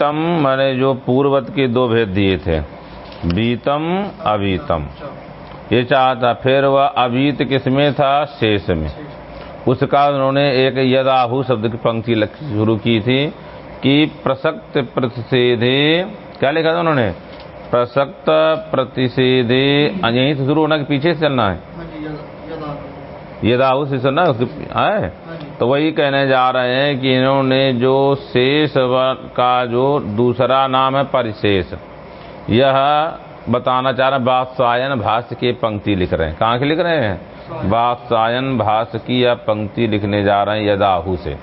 बीतम मैंने जो पूर्वत के दो भेद दिए थे। बीतम अबीतम ये चाहता फिर वह अबीत किसमें था? शेष में। उसका उन्होंने एक यदाहु शब्द की पंक्ति शुरू की थी कि प्रसक्त प्रतिषेधे क्या लिखा था उन्होंने? प्रसक्त प्रतिषेधे यहीं से शुरू होना कि पीछे से चलना है। यदाहु। से चलना है? तो वही कहने जा रहे हैं कि इन्होंने जो शेष का जो दूसरा नाम है परिशेष, यह बताना चाह रहे हैं वात्सायन भाष्य की पंक्ति लिख रहे हैं। कहाँ के लिख रहे हैं? वात्सायन भाष्य की यह पंक्ति लिखने जा रहे हैं यदाहु से।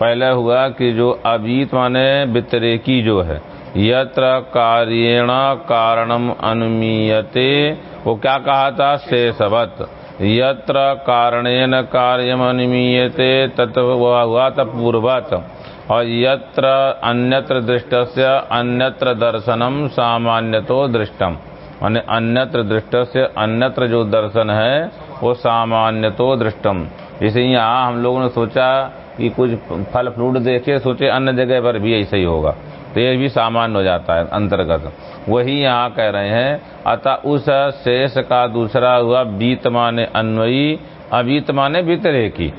पहले हुआ कि जो अबीत माने वितरेकी जो है, यत्र कार्यण कारणम अनुमीयते, वो क्या कहा था? शेषवत। यत्र कारणेन कार्यम अनुमीयते तत् हुआ था पूर्वत। और यत्र अन्यत्र दृष्टस्य अन्यत्र दर्शनम सामान्यतो दृष्टम। माने अन्यत्र दृष्ट से अन्यत्र जो दर्शन है, वो सामान्यतो दृष्टम। जैसे यहाँ हम लोगों ने सोचा कि कुछ फल फ्रूट देखे, सोचे अन्य जगह पर भी ऐसा ही होगा। तो ये भी सामान्य हो जाता है, अंतर्गत। वही यहाँ कह रहे हैं, अतः उस शेष का दूसरा हुआ बीत माने अन्वयी अबीत माने वितरे की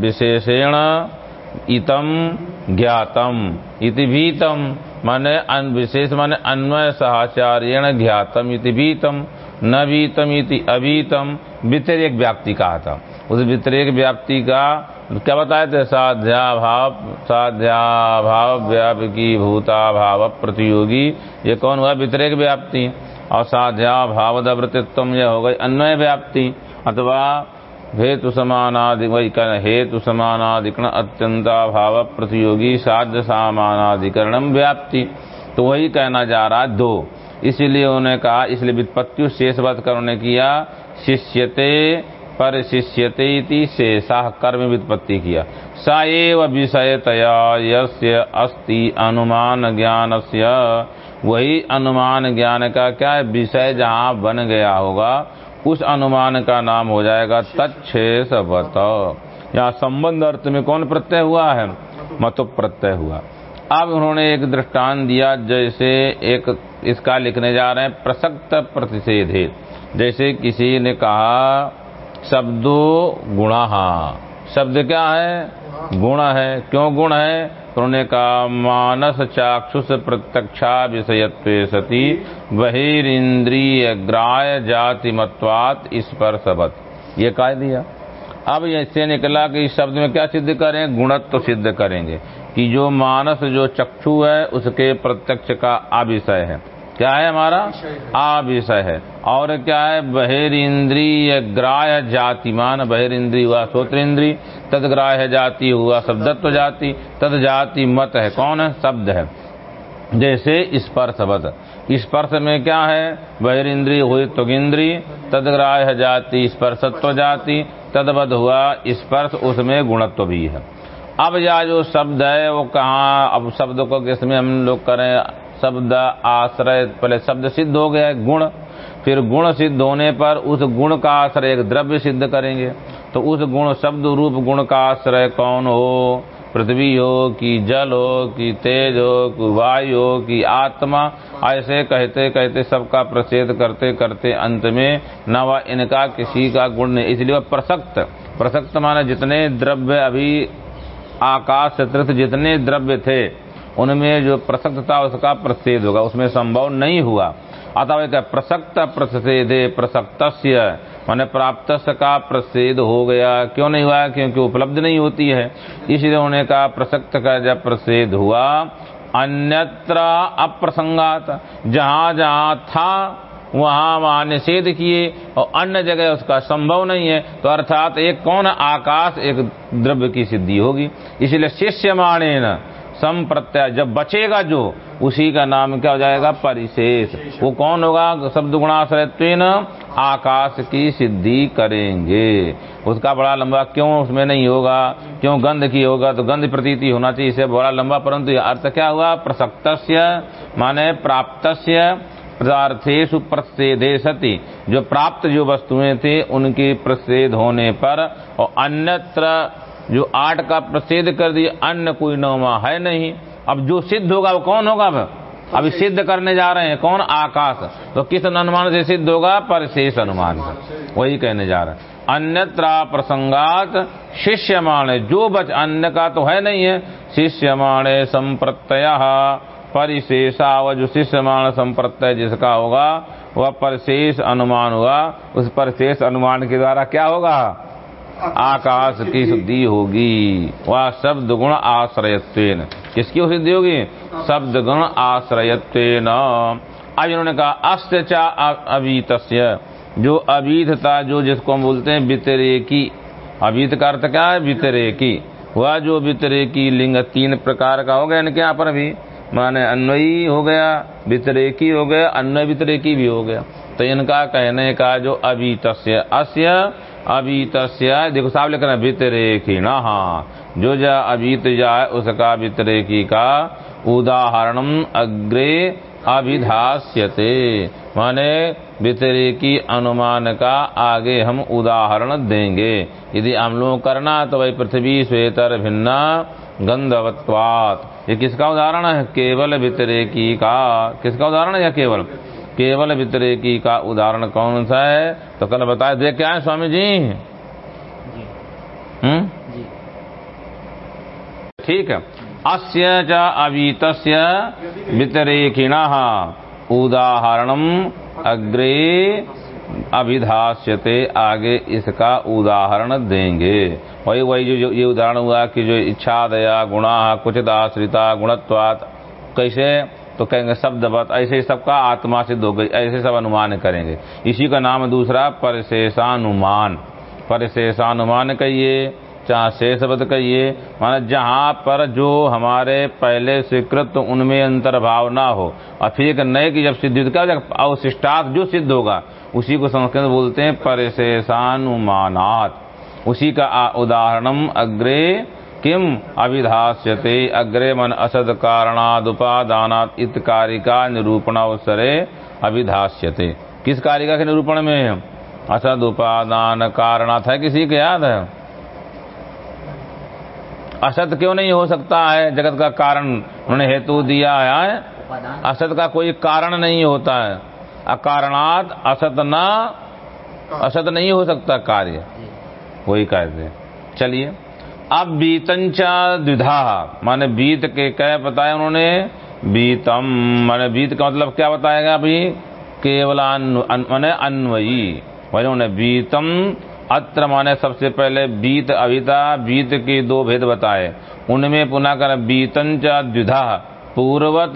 विशेषेण इतम ज्ञातम, इति भीतम। माने विशेष माने अन्वय सहाचार्यण ज्ञातम, इति भीतम। न भीतम इति अभीतम। व्यतिरेक व्याप्ति कहा था। उस व्यतिरेक व्याप्ति का क्या बताए थे? साध्या भाव व्यापकी भूता भाव प्रतियोगी। ये कौन हुआ? व्यतिरेक व्याप्ति। और साध्या भाव दवृत्तित्व यह हो गई अन्वय व्याप्ति। अथवा हेतु समानादि हेतु समानाधिकरण अत्यंता भाव प्रतियोगी साध्य समानाधिकरणम व्याप्ति। तो वही कहना जा रहा दो। इसीलिए उन्होंने कहा, इसलिए वित्पत्ति शेष कर उन्होंने किया, शिष्यते पर शिष्यते शेषा कर्म वित्पत्ति किया। स एव यस्य अस्ति अनुमान ज्ञान वही अनुमान ज्ञान का क्या विषय जहाँ बन गया होगा, उस अनुमान का नाम हो जाएगा तत्ेष यहाँ संबंध अर्थ में कौन प्रत्यय हुआ है? मतो प्रत्यय हुआ। अब उन्होंने एक दृष्टांत दिया, जैसे एक इसका लिखने जा रहे हैं, प्रसक्त प्रतिषेध। जैसे किसी ने कहा शब्दो गुणा। शब्द क्या है? गुण है। क्यों गुण है? उन्होंने कहा, मानस चाक्षुष प्रत्यक्षा विषयत्व सती बहिरीन्द्रिय ग्राय जाति मत्वात इस पर स्पर्शवत। ये कह दिया। अब इससे निकला कि इस शब्द में क्या सिद्ध करें? गुणत्व तो सिद्ध करेंगे कि जो मानस, जो चक्षु है, उसके प्रत्यक्ष का अभिषय है। क्या है हमारा? आ विषय है। और क्या है? बहिर इंद्रिय ग्राह जातिमान बहिर इंद्रिय हुआ श्रोत्र इंद्री तद ग्राह जाति हुआ, शब्दत्व जाति। तद जाति मत है। कौन है? शब्द है। जैसे स्पर्श बद स्पर्श में क्या है? बहिर इंद्रिय हुई तुगिंद्री तदग्राह जाति स्पर्शत्व जाति। तदबद हुआ स्पर्श, उसमें गुणत्व भी है। अब यह जो शब्द है, वो कहाँ, अब शब्द को किसमें हम लोग करें? शब्द आश्रय, पहले शब्द सिद्ध हो गया गुण। फिर गुण सिद्ध होने पर उस गुण का आश्रय एक द्रव्य सिद्ध करेंगे। तो उस गुण, शब्द रूप गुण का आश्रय कौन हो? पृथ्वी हो कि जल हो कि तेज हो कि वायु हो कि आत्मा? ऐसे कहते कहते सबका प्रचेद करते करते अंत में न वह इनका किसी का गुण नहीं। इसलिए वह प्रसक्त। प्रसक्त माने जितने द्रव्य अभी आकाश चतुर्थ जितने द्रव्य थे उनमें जो प्रसक्त था उसका प्रसेद होगा, उसमें संभव नहीं हुआ। अतः एक प्रसक्त प्रसेदे प्रसक्त मैंने प्राप्त का प्रसिद्ध हो गया। क्यों नहीं हुआ? क्योंकि उपलब्ध नहीं होती है। इसलिए उन्होंने कहा, प्रसक्त का जब प्रसेद हुआ, अन्यत्र अप्रसंगात, जहाँ जहाँ था, वहाँ वहाँ निषेध किए, और अन्य जगह उसका संभव नहीं है। तो अर्थात एक कौन? आकाश, एक द्रव्य की सिद्धि होगी। इसलिए शिष्य माने न सम प्रत्यय जब बचेगा जो, उसी का नाम क्या हो जाएगा? परिशेष। वो कौन होगा? शब्द गुणाश्रय आकाश की सिद्धि करेंगे। उसका बड़ा लंबा क्यों उसमें नहीं होगा? क्यों गंध की होगा? तो गंध प्रतीति होना चाहिए, इसे बड़ा लंबा, परंतु अर्थ क्या हुआ? प्रसक्त माने प्राप्त पदार्थेशु प्रसेदे सती। जो प्राप्त जो वस्तुएँ थे, उनके प्रसेद होने पर, और अन्यत्र जो आठ का प्रसिद्ध कर दिया अन्य कोई नौमा है नहीं। अब जो सिद्ध होगा, वो कौन होगा अब? अभी सिद्ध करने जा रहे हैं, कौन? आकाश। तो किस अनुमान से सिद्ध होगा? परिशेष अनुमान से। वही कहने जा रहे हैं। अन्यत्र प्रसंगात शिष्यमाणे। जो बच अन्य का तो है नहीं है। शिष्य शिष्यमाणे संप्रत्यय। जो शिष्यमाण संप्रत्यय जिसका होगा, वह परिशेष अनुमान हुआ उस परिशेष अनुमान के द्वारा क्या होगा? आकाश की शुद्धि होगी। वह, शब्द गुण आश्रयत्व किसकी सिद्धि होगी? शब्द गुण आश्रयत्व अब इन्होंने कहा, अस्य चा अवीत जो अवीत था, जो जिसको हम बोलते हैं वितरे की अबीत का अर्थ क्या है? वितरे की वह जो वितरे की लिंग तीन प्रकार का हो गया इनके यहाँ पर भी माने अन्वयी हो गया, वितरेकी हो गया, अन्वय वितरेकी भी हो गया। तो इनका कहने का जो अवीत अस्य अवीत देखो साहब लिख रहे वितरेकी ना हाँ। जो जा अवीत जाए, उसका वितरेकी का उदाहरणम अग्रे अभिधास्यते। माने वितरेकी अनुमान का आगे हम उदाहरण देंगे। यदि हम लोग करना तो वही पृथ्वी, श्वेतर, भिन्ना, गंधवत्वात। ये किसका उदाहरण है? केवल वितरेकी का। किसका उदाहरण है या केवल? केवल वितरेकी का उदाहरण कौन सा है? तो कल बताए देख क्या है स्वामी जी। हम्म? ठीक है। अस्य च अवीत वितरेकिण उदाहरणम अग्रे अभिधास्यते आगे इसका उदाहरण देंगे। वही वही जो ये उदाहरण हुआ कि जो इच्छा दया गुणा कुछ आश्रिता गुणत्वात कैसे? तो कहेंगे शब्दवत ऐसे सबका आत्मा सिद्ध हो गई, ऐसे सब अनुमान करेंगे। इसी का नाम दूसरा, परशेषानुमान। परशेषानुमान कहिए, चाहे शेषवत कहिए, माना जहाँ पर जो हमारे पहले स्वीकृत, उनमें अंतर्भाव ना हो। और फिर एक नए की जब सिद्धि क्या अवशिष्टात जो सिद्ध होगा, उसी को संस्कृत बोलते हैं परिशेषानुमानात। उसी का उदाहरणम, अग्रे किम अभिधास्यते अग्रे मन असद कारणादुपादानात इत कारिका निरूपण अवसरे अभिधास्यते किस कारिका के निरूपण में असद उपादान कारणात है किसी के याद है? असत क्यों नहीं हो सकता है? जगत का कारण उन्होंने हेतु दिया है असत का कोई कारण नहीं होता है। अकारणात असत न असत नहीं हो सकता कार्य। वही कहते चलिए। अब बीतंचा द्विधा। माने बीत के क्या बताया उन्होंने, बीतम। माने बीत का मतलब क्या बताएगा अभी? केवल माने अन्वयी। वही उन्होंने बीतम, अत्र माने सबसे पहले बीत अविता, बीत के दो भेद बताए। उनमें पुनः कर बीतंच द्विधा। पूर्वत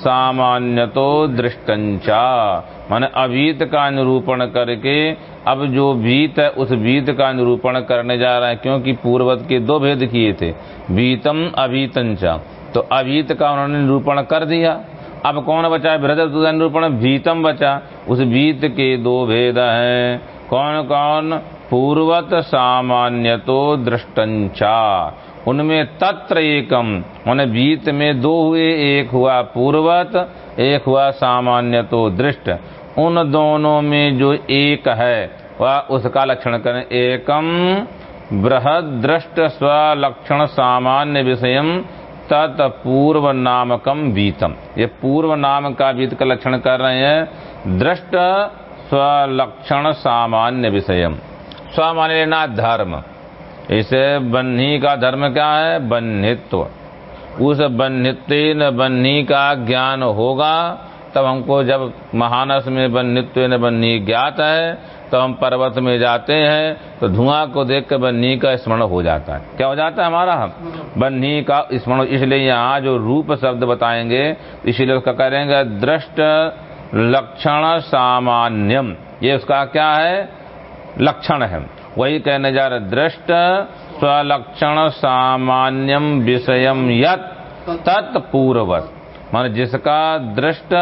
सामान्य तो दृष्टंचा। माने अभीत का निरूपण करके, अब जो भीत है, उस भीत का निरूपण करने जा रहा है, क्योंकि पूर्वत के दो भेद किए थे बीतम अभीतंचा तो अभीत का उन्होंने निरूपण कर दिया। अब कौन बचा है? बृहद निरूपण भीतम बचा। उस भीत के दो भेद हैं। कौन कौन पूर्वत सामान्य तो दृष्टंचा। उनमें तत्र एकम, उन्हें बीत में दो हुए, एक हुआ पूर्वत, एक हुआ सामान्य तो दृष्ट। उन दोनों में जो एक है, वह उसका लक्षण करें, एकम बृहद दृष्ट स्वलक्षण सामान्य विषय तत्पूर्व नामकम बीतम। ये पूर्व नाम का बीत का लक्षण कर रहे हैं, दृष्ट स्वलक्षण सामान्य विषय स्वमान्य लेना धर्म। इसे बन्ही का धर्म क्या है? बन्हित्व। उस बन्हित्व बन्ही का ज्ञान होगा, तब हमको जब महानस में बन्हित्व न बन्ही ज्ञात है तो हम पर्वत में जाते हैं तो धुआँ को देख कर बन्ही का स्मरण हो जाता है। क्या हो जाता है हमारा? बन्ही का स्मरण। इसलिए यहाँ जो रूप शब्द बताएँगे, इसीलिए उसका करेंगे दृष्ट लक्षण सामान्यम। ये उसका क्या है? लक्षण है। वही कहने जा रहे, दृष्ट स्वलक्षण सामान्यम विषयम यत तत्पूर्वत मान जिसका दृष्ट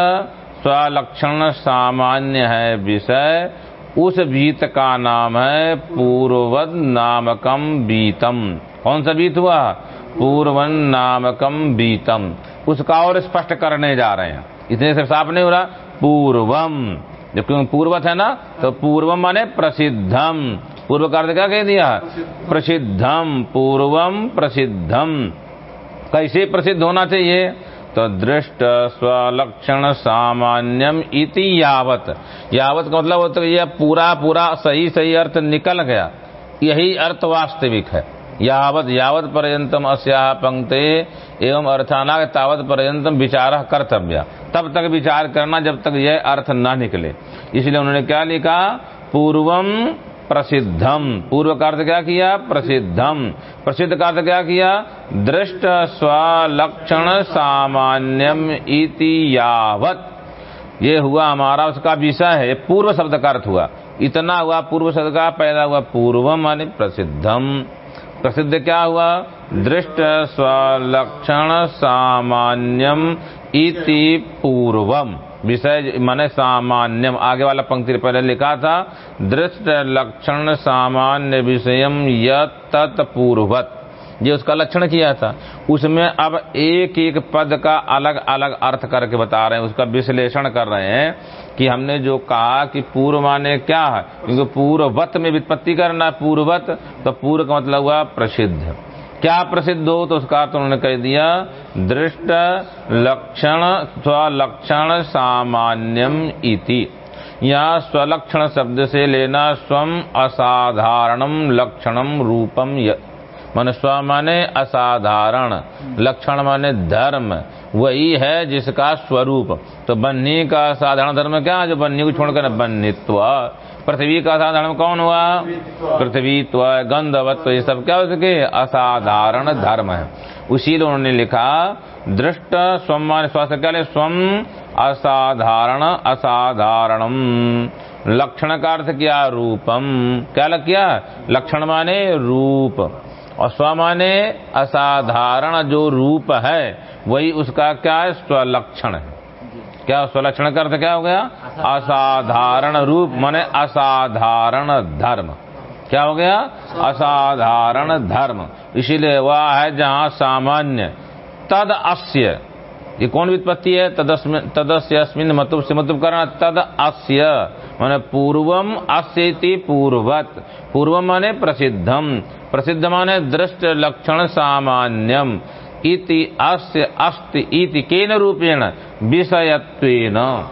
स्वलक्षण सामान्य है विषय, उस बीत का नाम है पूर्वद नामकम बीतम। कौन सा बीत हुआ? पूर्वन नामकम बीतम। उसका और स्पष्ट करने जा रहे हैं। इतने से साफ़ नहीं हो रहा, पूर्वम। जब क्यों पूर्वत है ना तो पूर्वम माने प्रसिद्धम। पूर्व कार्य क्या कह दिया? प्रसिद्धम पूर्वम प्रसिद्धम कैसे प्रसिद्ध होना चाहिए? तो दृष्ट स्वलक्षण सामान्यम इति यावत। यावत का मतलब होता है यह पूरा पूरा, सही सही अर्थ निकल गया। यही अर्थ वास्तविक है। यावत यावत पर्यंतम अस्या पंक्ते एवं अर्थाना तावत पर्यंतम विचार कर्तव्य। तब तक विचार करना जब तक यह अर्थ ना निकले। इसलिए उन्होंने क्या लिखा? पूर्वम प्रसिद्धम। पूर्व का अर्थ क्या किया? प्रसिद्धम। प्रसिद्ध का अर्थ क्या किया? दृष्ट स्वलक्षण सामान्यम इति यावत। ये हुआ हमारा, उसका विषय है। पूर्व शब्द का अर्थ हुआ। इतना हुआ पूर्व शब्द का, पैदा हुआ पूर्वम माने प्रसिद्धम। प्रसिद्ध क्या हुआ? दृष्ट स्वलक्षण सामान्यम इति पूर्वम। विषय माने सामान्यम। आगे वाला पंक्ति पहले लिखा था, दृष्ट लक्षण सामान्य विषयम यत्पूर्वत ये उसका लक्षण किया था। उसमें अब एक एक पद का अलग अलग अर्थ करके बता रहे हैं, उसका विश्लेषण कर रहे हैं कि हमने जो कहा कि पूर्व माने क्या है? क्योंकि पूर्ववत में वित्पत्ति करना पूर्ववत तो पूर्व का मतलब हुआ प्रसिद्ध। क्या प्रसिद्ध हो तो उसका अर्थ उन्होंने कह दिया? दृष्ट लक्षण स्वलक्षण सामान्यम इति। यहाँ स्वलक्षण शब्द से लेना स्वम असाधारणम लक्षणम रूपम मन स्व माने असाधारण, लक्षण माने धर्म, वही है जिसका स्वरूप। तो बन्नी का साधारण धर्म क्या जो बन्नी को छोड़कर बन्नित्व पृथ्वी का साधारण कौन हुआ? पृथ्वीत्व गंधवत्व ये सब क्या हो सके असाधारण धर्म है। उसी उन्होंने लिखा, दृष्ट स्वम, मान स्वास्थ्य क्या स्वम, असाधारण, असाधारणम। लक्षण का अर्थ किया, रूपम। क्या लग किया? लक्षण माने रूप। और स्व माने असाधारण, जो रूप है, वही उसका क्या है? स्वलक्षण है। क्या स्वलक्षण का अर्थ क्या हो गया? असाधारण। रूप माने असाधारण धर्म। क्या हो गया? असाधारण धर्म। इसीलिए वह है जहाँ सामान्य तद अस्य। ये कौन वित्पत्ति है? तदस्य अस्मिन मतुब से मतुब करना तद अस्य। माने पूर्वम अस्यति पूर्वत। पूर्व माने प्रसिद्धम। प्रसिद्ध माने दृष्ट लक्षण सामान्यम। इति अस्य अस्ति इति केन रूपेण? विषयत्वेन।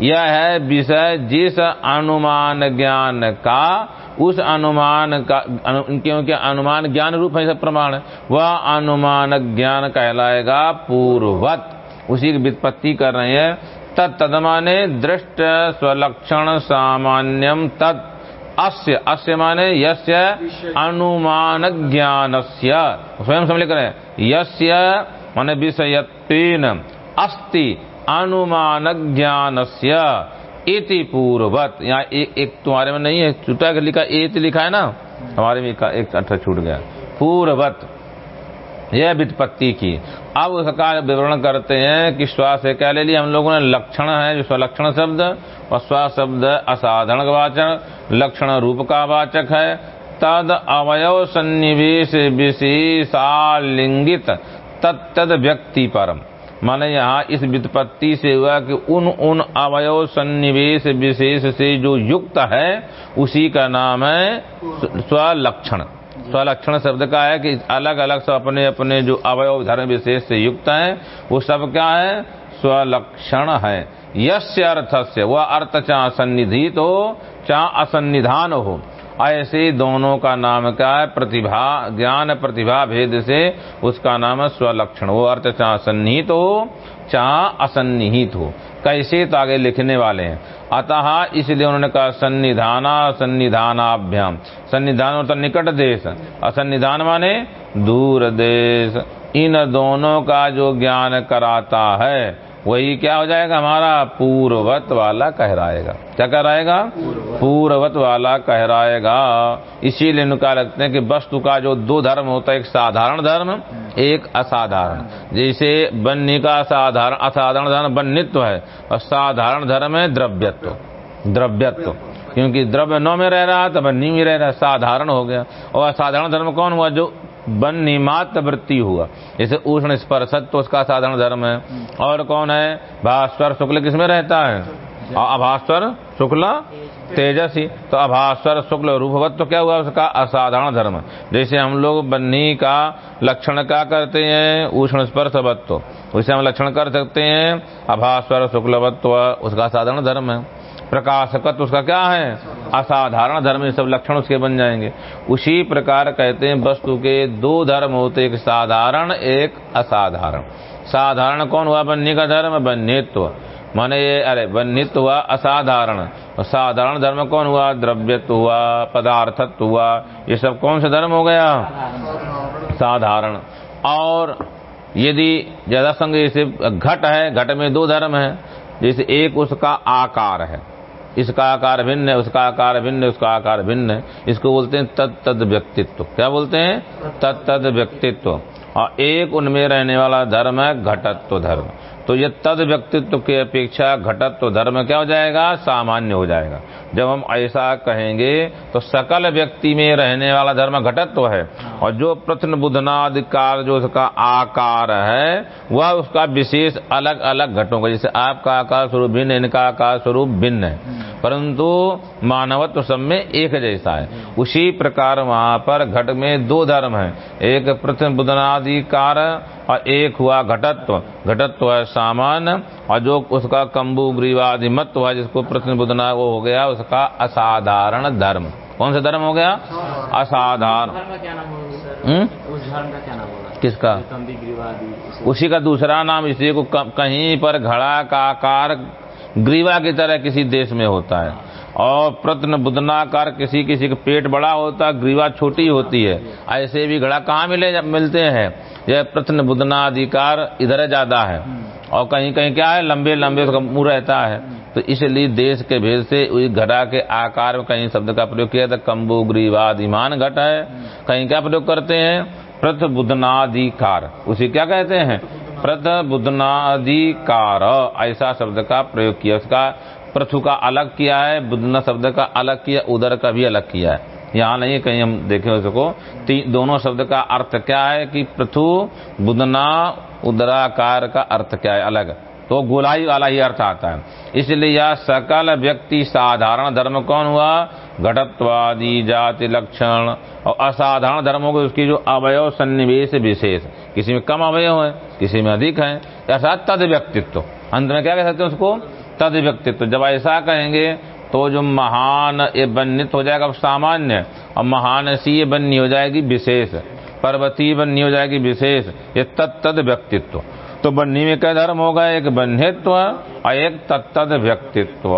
यह है विषय, जिस अनुमान ज्ञान का उस अनुमान का क्योंकि अनुमान ज्ञान रूप है सब प्रमाण, वह अनुमान ज्ञान कहलाएगा पूर्वत उसी की वित्पत्ति कर रहे हैं। तद दृष्ट स्वलक्षण सामान्यम तत् अस्य अस्य माने यस्य अनुमान ज्ञानस्य स्वयं समझ लेकर यस्य माने विषयत्वेन। अस्ति अनुमान ज्ञान इति पूर्वत यहाँ एक, एक तुम्हारे में नहीं है छूटा लिखा एत लिखा है ना? हमारे में एक अच्छा छूट गया। पूर्वत यह वित्पत्ति की। अब उसका विवरण करते हैं कि श्वास से क्या ले लिया? हम लोगों ने लक्षण है, जो स्वलक्षण शब्द और श्वास शब्द असाधारण वाचक लक्षण रूप का वाचक है। तद अवयव सन्निवेश विशेषालिंगित तत्द व्यक्ति परम। माने यहाँ इस वित्पत्ति से हुआ कि उन उन अवयव सन्निवेश विशेष से जो युक्त है, उसी का नाम है स्वलक्षण स्वलक्षण शब्द का है कि अलग अलग सब अपने अपने जो अवयव धर्म विशेष से युक्त है, वो सब क्या है? स्वलक्षण है। यश अर्थस्य, वह अर्थ चाह सन्निधित हो चाह असन्निधान हो। ऐसे दोनों का नाम क्या है? प्रतिभा, ज्ञान प्रतिभा भेद से उसका नाम है स्वलक्षण। वो अर्थ चाह सन्निहित हो चाह असन्निहित हो। कैसे तो आगे लिखने वाले हैं। अतः इसलिए उन्होंने कहा, सन्निधाना सन्निधानाभ्याम। सन्निधान होता निकट देश। असन्निधान माने दूर देश। इन दोनों का जो ज्ञान कराता है वही क्या हो जाएगा? हमारा पूर्ववत वाला कहराएगा क्या कहराएगा पूर्ववत वाला कहराएगा इसीलिए इनका लगते हैं कि वस्तु का जो दो धर्म होता है, एक साधारण धर्म, एक असाधारण। जैसे बन्नी का साधारण असाधारण धर्म बन्नित्व है, और साधारण धर्म है द्रव्यत्व। द्रव्यत्व। क्योंकि द्रव्य नौ में रह रहा तो बन्नी में रह रहा साधारण हो गया। और असाधारण धर्म कौन हुआ? जो बन निमात वृत्ति हुआ। जैसे उष्ण स्पर्शत तो उसका साधारण धर्म है। और कौन है? भास्वर शुक्ल किसमें रहता है? अभास्वर शुक्ल तेजसी। तो अभास्वर शुक्ल रूपवत तो क्या हुआ? उसका असाधारण धर्म। जैसे हम लोग बन्नी का लक्षण क्या करते हैं? उष्ण स्पर्शवत्व। उसे हम लक्षण कर सकते हैं। अभास्वर शुक्लवत्व उसका साधारण धर्म है। प्रकाशकत्व उसका क्या है? असाधारण धर्म, ये सब लक्षण उसके बन जाएँगे। उसी प्रकार कहते हैं, वस्तु के दो धर्म होते, एक साधारण, एक असाधारण। साधारण कौन हुआ? बन्नी का धर्म बन्यत्व माने ये, अरे बन्नित्व हुआ, असाधारण। साधारण धर्म कौन हुआ? द्रव्यत्व हुआ, पदार्थत्व हुआ। ये सब कौन सा धर्म हो गया? साधारण। और यदि ज़्यादा संग जैसे घट है, घट में दो धर्म है, जैसे एक उसका आकार है। इसका आकार भिन्न है, उसका आकार भिन्न है, उसका आकार भिन्न है। इसको बोलते हैं तद तद व्यक्तित्व। क्या बोलते हैं? तद तद व्यक्तित्व। और एक उनमें रहने वाला धर्म है घटत्व धर्म। तो ये तद व्यक्तित्व की अपेक्षा घटत्व धर्म क्या हो जाएगा? सामान्य हो जाएगा। जब हम ऐसा कहेंगे तो सकल व्यक्ति में रहने वाला धर्म घटत्व तो है। और जो प्रथम बुधनाधिकार जो उसका आकार है, वह उसका विशेष अलग अलग घटों का, जैसे आपका आकार स्वरूप भिन्न, इनका आकार स्वरूप भिन्न है। परंतु मानवत्व सब में एक जैसा है। उसी प्रकार वहाँ पर घट में दो धर्म है। एक प्रथम बुधनाधिकार और एक हुआ घटत्व। घटत्व है सामान्य, और जो उसका कम्बु ग्रीवाधिमत्व है, जिसको प्रथम बुधना वो हो गया उसका असाधारण धर्म। कौन सा धर्म हो गया? असाधारण। का हम्म? उस धर्म का क्या नाम होगा? किसका? उसी का दूसरा नाम इसी को कहीं पर घड़ा का आकार ग्रीवा की तरह किसी देश में होता है। और प्रत्न बुधनाकार किसी किसी का पेट बड़ा होता है ग्रीवा छोटी होती है। ऐसे भी घड़ा कहाँ मिले मिलते हैं? यह प्रत्न बुधनाधिकार इधर ज़्यादा है। और कहीं कहीं क्या है? लंबे लंबे उसका मुँह रहता है। तो इसलिए देश के भेद से उस घड़ा के आकार में कहीं शब्द का प्रयोग किया था। कम्बु ग्रीवादिमान घट है। कहीं क्या प्रयोग करते हैं? प्रथ बुधनाधिकार उसे क्या कहते हैं? प्रथ बुधनाधिकार ऐसा शब्द का प्रयोग किया। उसका प्रथु का अलग किया है बुधना शब्द का अलग किया, उदर का भी अलग किया है। यहाँ नहीं, कहीं हम देखें उसको। दोनों शब्द का अर्थ क्या है कि पृथु बुधना उदराकार का अर्थ क्या है? अलग। तो गोलाई वाला ही अर्थ आता है। इसलिए यह सकल व्यक्ति साधारण धर्म कौन हुआ? घटत्वादि, जाति, लक्षण। और असाधारण धर्मों गए उसकी जो अवयव, सन्निवेश विशेष। किसी में कम अवयव है, किसी में अधिक है। अर्थात तद व्यक्तित्व। अंत में क्या कह सकते हैं उसको? तद व्यक्तित्व। जब ऐसा कहेंगे तो जो महान ये बन्नित हो जाएगा सामान्य। और महान सी बन्नी हो जाएगी विशेष। पर्वतीय बन्नी हो जाएगी विशेष। ये तत्तद व्यक्तित्व। तो बन्नी में क्या धर्म होगा, एक बन्हित्व और एक तत्तद व्यक्तित्व।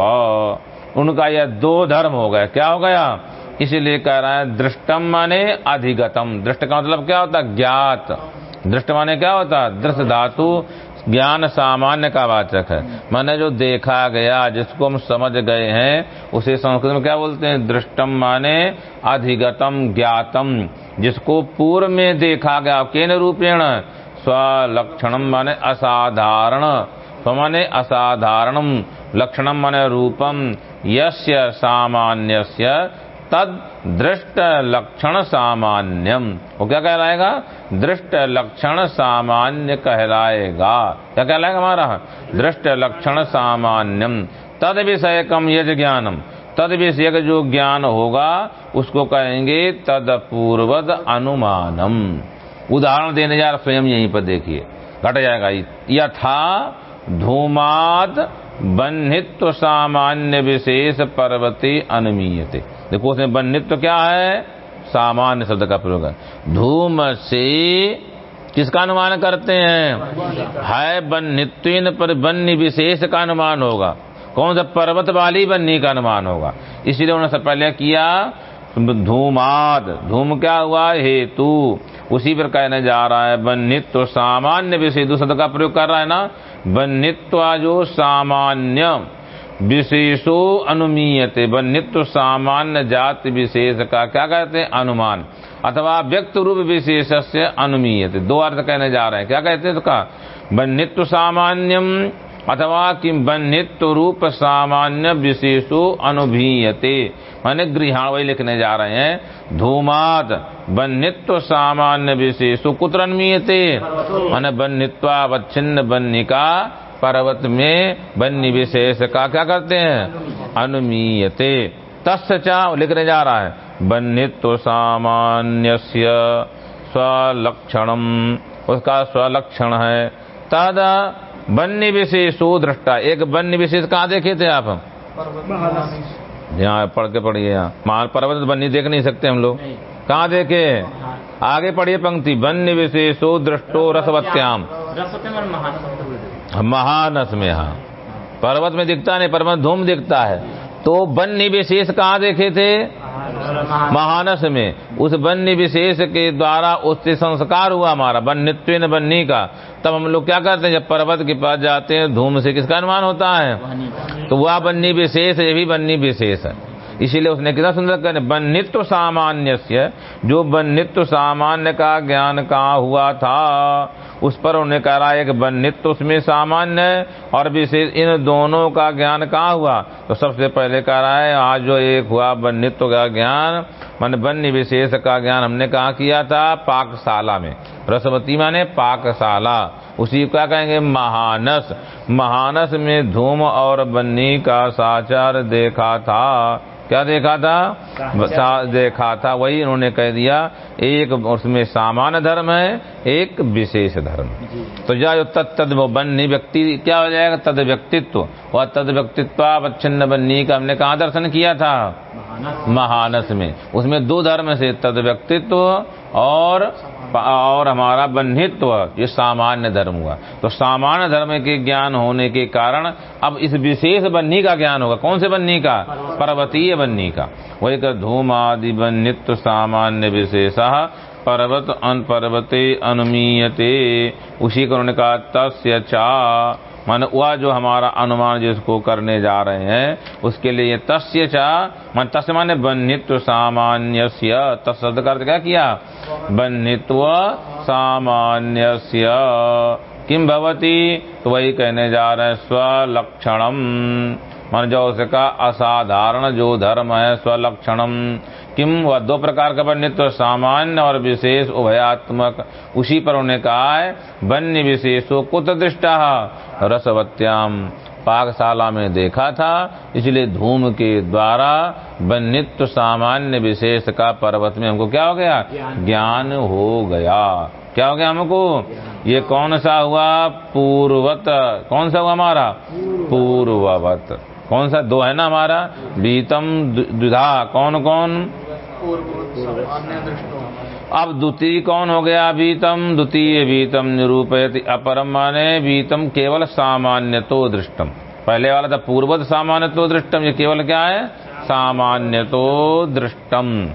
उनका यह दो धर्म हो गया क्या हो गया इसीलिए कह रहा है दृष्टम माने अधिगतम। दृष्ट का मतलब क्या होता? है ज्ञात। दृष्ट माने क्या होता? है दृष्ट धातु, ज्ञान सामान्य का वाचक है। माने जो देखा गया, जिसको हम समझ गए हैं, उसे संस्कृत में क्या बोलते हैं? दृष्टम माने अधिगतम, ज्ञातम। जिसको पूर्व में देखा गया, केन रूपेण? स्वलक्षणम माने असाधारण। स्वमाने असाधारणम लक्षणम माने रूपम यस्य सामान्यस्य तद दृष्ट लक्षण सामान्यम वो क्या कहलाएगा? दृष्ट लक्षण सामान्य कहलाएगा। क्या कहलाएगा हमारा? दृष्ट लक्षण सामान्यम तद विषयकम यज ज्ञानम तद विषयक जो ज्ञान होगा, उसको कहेंगे तद पूर्वद अनुमानम। उदाहरण देने जा रहा स्वयं यहीं पर देखिए। घट जाएगा। यथा धूमाद बन्हित्व सामान्य विशेष पर्वती अनुमीयते। देखो उसमें बन्हित्व क्या है? सामान्य शब्द का प्रयोग है। धूम से किसका अनुमान करते हैं? है बन्हित्व पर बन्नी विशेष का अनुमान होगा। कौन सा पर्वत वाली बन्नी का अनुमान होगा? इसीलिए उन्होंने पहले किया धूमाद धूम क्या हुआ? हेतु। उसी पर कहने जा रहा है, बन्नित्व सामान्य विशेष का प्रयोग कर रहा है ना? बन्नित्व जो सामान्य। विशेषो अनुमीयते। बन्नित्व सामान्य जाति विशेष का क्या कहते हैं? अनुमान। अथवा व्यक्त रूप विशेष से अनुमीयते। दो अर्थ कहने जा रहे हैं। क्या कहते हैं इसका? बन्नित्व सामान्यम। अथवा किम बन्नित्व रूप सामान्य विशेषो अनुभीयते। माने गृहाण वही लिखने जा रहे हैं धूमाद बन्नित्व सामान्य विशेषो कुत्र अन्मीयते माने बन्नित्वावच्छिन्न बन्निका पर्वत में बन्य विशेष का क्या करते हैं? अनुमीयते। तस्य चा लिखने जा रहा है बन्यत्व सामान्य स्वलक्षणम। उसका स्वलक्षण है। तद बन्य विशेषो दृष्टा एक बन्नी विशेष कहाँ देखे थे आप यहाँ पढ़ के पढ़िए यहाँ। महान पर्वत बन्नी देख नहीं सकते हम लोग। कहाँ देखे? आगे पढ़िए पंक्ति। बन्य विशेषो दृष्टो रसवत्याम। महानस में हाँ। पर्वत में दिखता नहीं पर्वत धूम दिखता है। तो बन्य विशेष कहाँ देखे थे? महानस में। उस बन्य विशेष के द्वारा उससे संस्कार हुआ हमारा बन्यत्व बन्नी का। तब हम लोग क्या करते हैं? जब पर्वत के पास जाते हैं धूम से किसका अनुमान होता है? तो वह बन्नी विशेष ये भी बन्नी विशेष है। इसीलिए उसने कितना सुंदर कहने बन्नित्व सामान्य जो बन्नित्व सामान्य का ज्ञान कहाँ हुआ था, उस पर उन्हें कह रहा है कि बन्नित्व उसमें सामान्य है, और विशेष इन दोनों का ज्ञान कहाँ हुआ? तो सबसे पहले कह रहा है आज जो एक हुआ बन्नित्व का ज्ञान, मन बन्य विशेष का ज्ञान हमने कहा किया था? पाकशाला में। रसवती माने पाकशाला। उसी को क्या कहेंगे? महानस। महानस में धूम और बन्नी का साचार देखा था। क्या देखा था? सा- देखा था। वही उन्होंने कह दिया एक उसमें सामान्य धर्म है एक विशेष धर्म। तो जा। जो तद तद वो बन्नी व्यक्ति क्या हो जाएगा? तद व्यक्तित्व वह तद व्यक्तित्व छिन्न बन्नी का हमने कहा दर्शन किया था? महानस। में। उसमें दो धर्म से तद व्यक्तित्व और और हमारा बन्धित्व ये सामान्य धर्म हुआ। तो सामान्य धर्म के ज्ञान होने के कारण अब इस विशेष बन्नी का ज्ञान होगा। कौन से बन्नी का? पर्वतीय। बन्नी का। वही का धूम आदि बन्नित्व सामान्य विशेष। पर्वत अन पर्वते अनुमीयते। उसी को उन्होंने कहा तस्य चा मन वह जो हमारा अनुमान जिसको करने जा रहे हैं, उसके लिए तस्य चा, मन माने बन्नित्व सामान्य तत्शब्द का अर्थ क्या किया? बन्नित्व सामान्य किम भवती? तो वही कहने जा रहे हैं, स्वलक्षणम। मन जो उसका असाधारण जो धर्म है, स्वलक्षणम। किम वह दो प्रकार का बन्यत्व सामान्य और विशेष उभयात्मक। उसी पर उन्हें कहा है बन्य विशेषो कुत दृष्टा? रसवत्याम। पाकशाला में देखा था इसलिए धूम के द्वारा बन्यत्व सामान्य विशेष का पर्वत में हमको क्या हो गया? ज्ञान। हो गया। क्या हो गया हमको? ये कौन सा हुआ? पूर्वत। कौन सा हुआ हमारा? पूर्ववत। कौन सा? दो है ना हमारा? बीतम द्विधा कौन कौन अब द्वितीय कौन हो गया बीतम? द्वितीय बीतम निरूपयति अपरम माने बीतम केवल सामान्य तो दृष्टम। पहले वाला था पूर्वत सामान्य तो दृष्टम, ये केवल क्या है? सामान्य तो दृष्टम।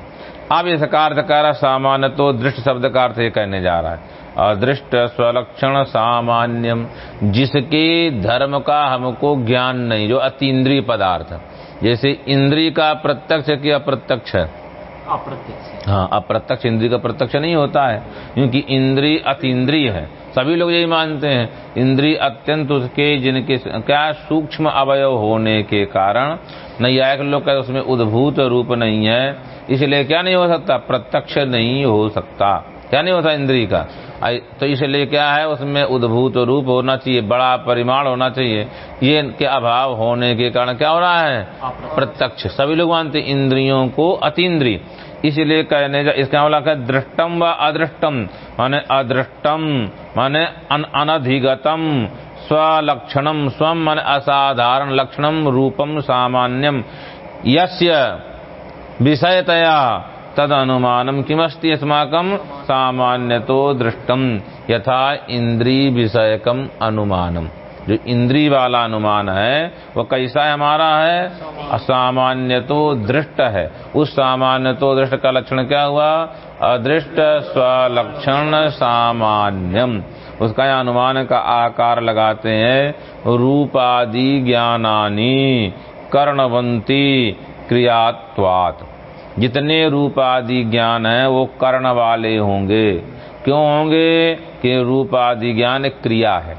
अब इसका अर्थ कह रहा सामान्य तो दृष्ट शब्द का अर्थ ये कहने जा रहा है। अदृष्ट स्वलक्षण सामान्यम, जिसके धर्म का हमको ज्ञान नहीं, जो अतीन्द्रिय पदार्थ। जैसे इंद्रिय का प्रत्यक्ष कि अप्रत्यक्ष है। अप्रत्यक्ष हाँ। अप्रत्यक्ष इंद्री का प्रत्यक्ष नहीं होता है, क्योंकि इंद्री है। सभी लोग यही मानते हैं इंद्री अत्यंत उसके, जिनके क्या सूक्ष्म अवयव होने के कारण, नैयायक लोग का उसमें उद्भूत रूप नहीं है, इसलिए क्या नहीं हो सकता? प्रत्यक्ष नहीं हो सकता। क्या नहीं होता इंद्री का? तो इसलिए क्या है उसमें उद्भूत रूप होना चाहिए बड़ा परिमाण होना चाहिए। ये के अभाव होने के कारण क्या हो रहा है? प्रत्यक्ष। सभी लोग मानते इंद्रियों को अतीन्द्रिय। इसलिए कहने जा इसका मतलब है दृष्टम व अदृष्टम माने अदृष्टम माने अन, अनधिगतम स्वलक्षणम स्वम माने असाधारण लक्षणम रूपम सामान्यम। यस्य विषयतया तद अनुमानम किमस्ति सामान्य तो दृष्टम यथा इंद्रिय विषयकम अनुमानम। जो इंद्री वाला अनुमान है, वो कैसा है हमारा है? असामान्य तो दृष्ट है। उस सामान्य तो दृष्ट का लक्षण क्या हुआ? अदृष्ट स्वलक्षण सामान्यम। उसका यहाँ अनुमान का आकार लगाते हैं। रूपादि ज्ञानानी कर्णवंती क्रियात्वात। जितने रूप आदि ज्ञान है, वो कर्ण वाले होंगे। क्यों होंगे? कि रूप आदि ज्ञान क्रिया है।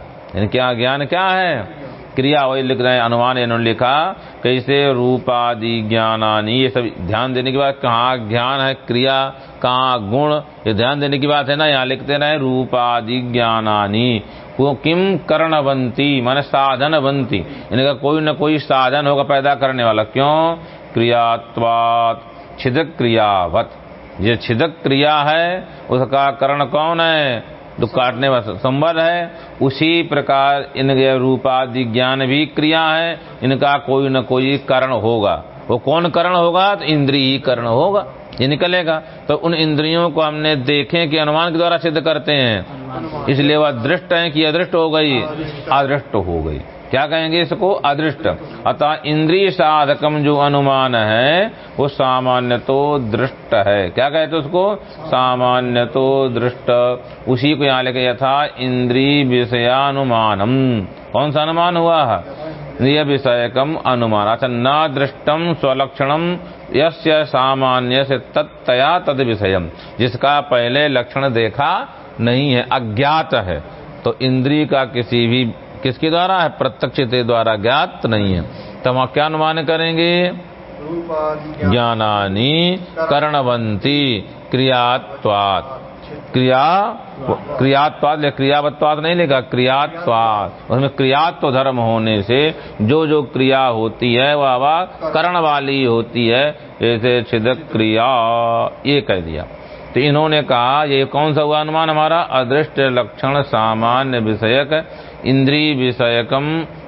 क्या ज्ञान क्या है? क्रिया, वही लिख रहे हैं, अनुमान इन्होंने लिखा कैसे रूपादि ज्ञानानी, ये सब ध्यान देने की बात, कहाँ ज्ञान है, क्रिया, कहाँ गुण, ये ध्यान देने की बात है ना, यहाँ लिखते रहे, रूपादि ज्ञानानी। को किम करणवंती? माने साधन बनती इनका कोई न कोई साधन होगा पैदा करने वाला। क्यों? क्रियात्वात छिदक क्रियावत ये छिदक क्रिया है, उसका करण कौन है? जो काटने वाला संबल है। उसी प्रकार इन रूपादि ज्ञान भी क्रिया है। इनका कोई न कोई कारण होगा। वो कौन कारण होगा? तो इंद्रिय करण होगा। ये निकलेगा। तो उन इंद्रियों को हमने देखे कि अनुमान के द्वारा सिद्ध करते हैं। इसलिए वह दृष्ट है कि अदृष्ट हो गई। अदृष्ट हो गई। क्या कहेंगे इसको? अदृष्ट। अतः इंद्रिय साधकम जो अनुमान है, वो सामान्य तो दृष्ट है। क्या कहते उसको? सामान्य तो दृष्ट। उसी को यहाँ लेके यथा इंद्रिय विषयानुमानम। कौन सा अनुमान हुआ? है इंद्रिय विषयकम अनुमान। अच्छा न दृष्टम स्वलक्षणम, यस्य सामान्य से तत्तया तद विषयम। जिसका पहले लक्षण देखा नहीं है, अज्ञात है तो इंद्रिय का किसी भी किसके द्वारा है? प्रत्यक्ष द्वारा ज्ञात नहीं है। तो वहाँ क्या अनुमान करेंगे? ज्ञानानी कर्णवंती क्रियात्वात। क्रिया क्रियात्वाद क्रियावत्वाद नहीं लेगा क्रियात्वाद उसमें क्रियात्व धर्म होने से जो जो क्रिया होती है, वह वह करण वाली होती है। जैसे छिदक क्रिया ये कह दिया। तो इन्होंने कहा, ये कौन सा हुआ अनुमान हमारा? अदृष्ट लक्षण सामान्य विषयक इंद्री विषयकम,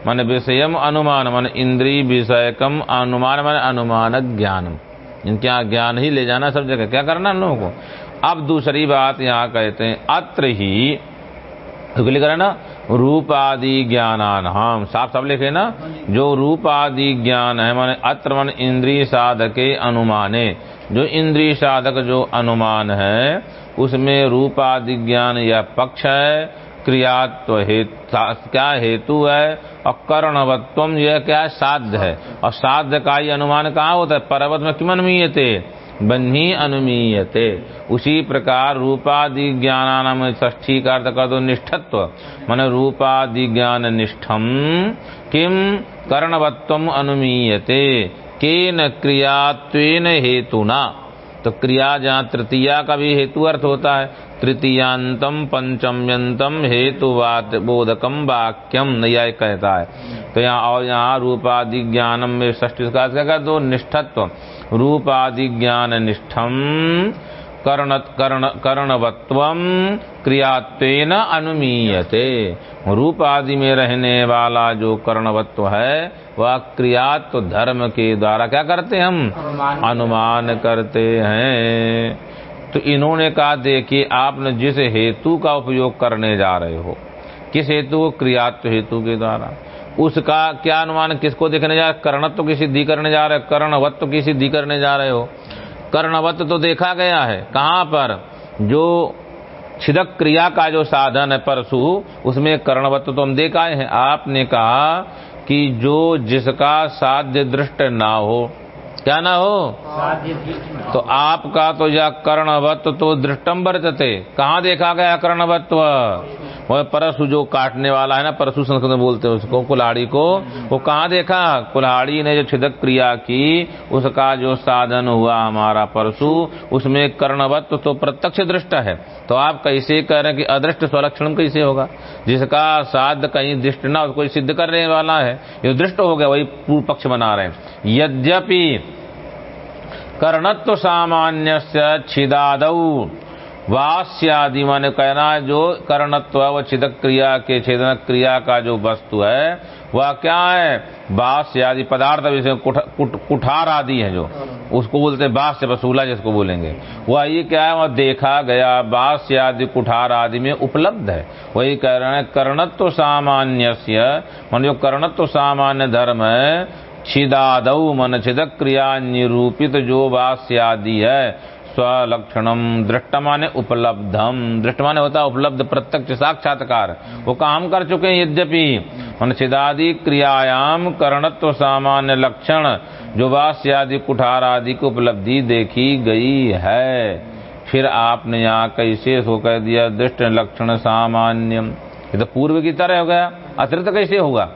मन विषयम अनुमान, मन इंद्री विषयकम अनुमान, मन अनुमान ज्ञान इनके ज्ञान ही ले जाना सब जगह। क्या करना लोगों को? अब दूसरी बात यहाँ कहते हैं, अत्र ही लिख रहे ना रूप आदि ज्ञानान हम साफ़ साफ़ लिखे ना? जो रूप आदि ज्ञान है, माने अत्र मन इंद्रिय साधके अनुमाने। जो इंद्रिय साधक जो अनुमान है, उसमें रूप आदि ज्ञान या पक्ष है, क्रियात्व हेतु क्या हेतु है? और कर्णवत्व यह क्या साध्य है? और साध्य का ही अनुमान कहाँ होता है? पर्वत में किम अनुमीयते बन्ही अनुमीयते। उसी प्रकार रूपादि ज्ञानानाम ष्ठी का अर्थ कर दो निष्ठत्व मन रूपादि ज्ञान निष्ठम किम कर्णवत्व अनुमीयते। केन क्रियात्वेन हेतुना। तो क्रिया जहाँ तृतीया का भी हेतु अर्थ होता है, तृतीयांतम पंचम्यंतम हेतु बोधकम वाक्यम नया कहता है। तो यहाँ और यहाँ रूपादि ज्ञानम में ष्टी का दो निष्ठत्व रूपादि ज्ञान निष्ठम कर्ण कर्ण कर्णवत्व क्रियात्वेन अनुमीयते। रूप आदि में रहने वाला जो कर्णवत्व है वह क्रियात्व धर्म के द्वारा क्या करते हम? अनुमान करते हैं। तो इन्होंने कहा देखिए आपने जिस हेतु का उपयोग करने जा रहे हो किस हेतु? क्रियात्व हेतु के द्वारा। उसका क्या अनुमान किसको देखने जा रहे कर्णत्व की सिद्धि करने जा रहे कर्णवत्व की सिद्धि करने जा रहे हो। कर्णवत्व तो देखा गया है। कहाँ पर? जो छिदक क्रिया का जो साधन है परशु उसमें कर्णवत्व तो हम देख आए हैं। आपने कहा कि जो जिसका साध्य दृष्ट ना हो क्या ना हो? तो आपका तो यह कर्णवत्व तो दृष्टम वर्तते कहाँ देखा गया कर्णवत्व? वह परशु जो काटने वाला है ना, परसु संस्कृत में बोलते हैं उसको, कुल्हाड़ी को, वो कहाँ देखा? कुल्हाड़ी ने जो छिदक क्रिया की, उसका जो साधन हुआ हमारा परसु, उसमें कर्णवत्व तो प्रत्यक्ष दृष्ट है। तो आप कैसे कह रहे हैं कि अदृष्ट स्वलक्षण कैसे होगा? जिसका साध कहीं दृष्ट ना उसको सिद्ध करने वाला है, जो दृष्ट हो गया, वही पूर्व पक्ष बना रहे हैं। यद्यपि कर्णत्व सामान्य छिदाद वास्यादि माने कहना जो कर्णत्व व छिदक क्रिया के छेदन क्रिया का जो वस्तु है वह क्या है? बास आदि पदार्थ विषय कुठ, कुठ, कुठार आदि है जो उसको बोलते हैं बास वसूला जिसको बोलेंगे। वह ये क्या है? वह देखा गया बास आदि कुठार आदि में उपलब्ध है। वही कह रहे हैं कर्णत्व सामान्य मान जो कर्णत्व सामान्य धर्म है छिदाद मन छिदक क्रिया निरूपित जो वास्य आदि है स्वलक्षणम दृष्ट माने उपलब्धम दृष्ट माने होता है उपलब्ध प्रत्यक्ष साक्षात्कार। वो काम कर चुके हैं यद्यपि। अनुच्छेदादि क्रियायाम करणत्व सामान्य लक्षण, जो वास्यादि कुठार आदि की उपलब्धि देखी गई है। फिर आपने यहाँ कैसे सो कह दिया, दृष्ट लक्षण सामान्य। तो पूर्व की तरह हो गया। अतिरिक्त कैसे होगा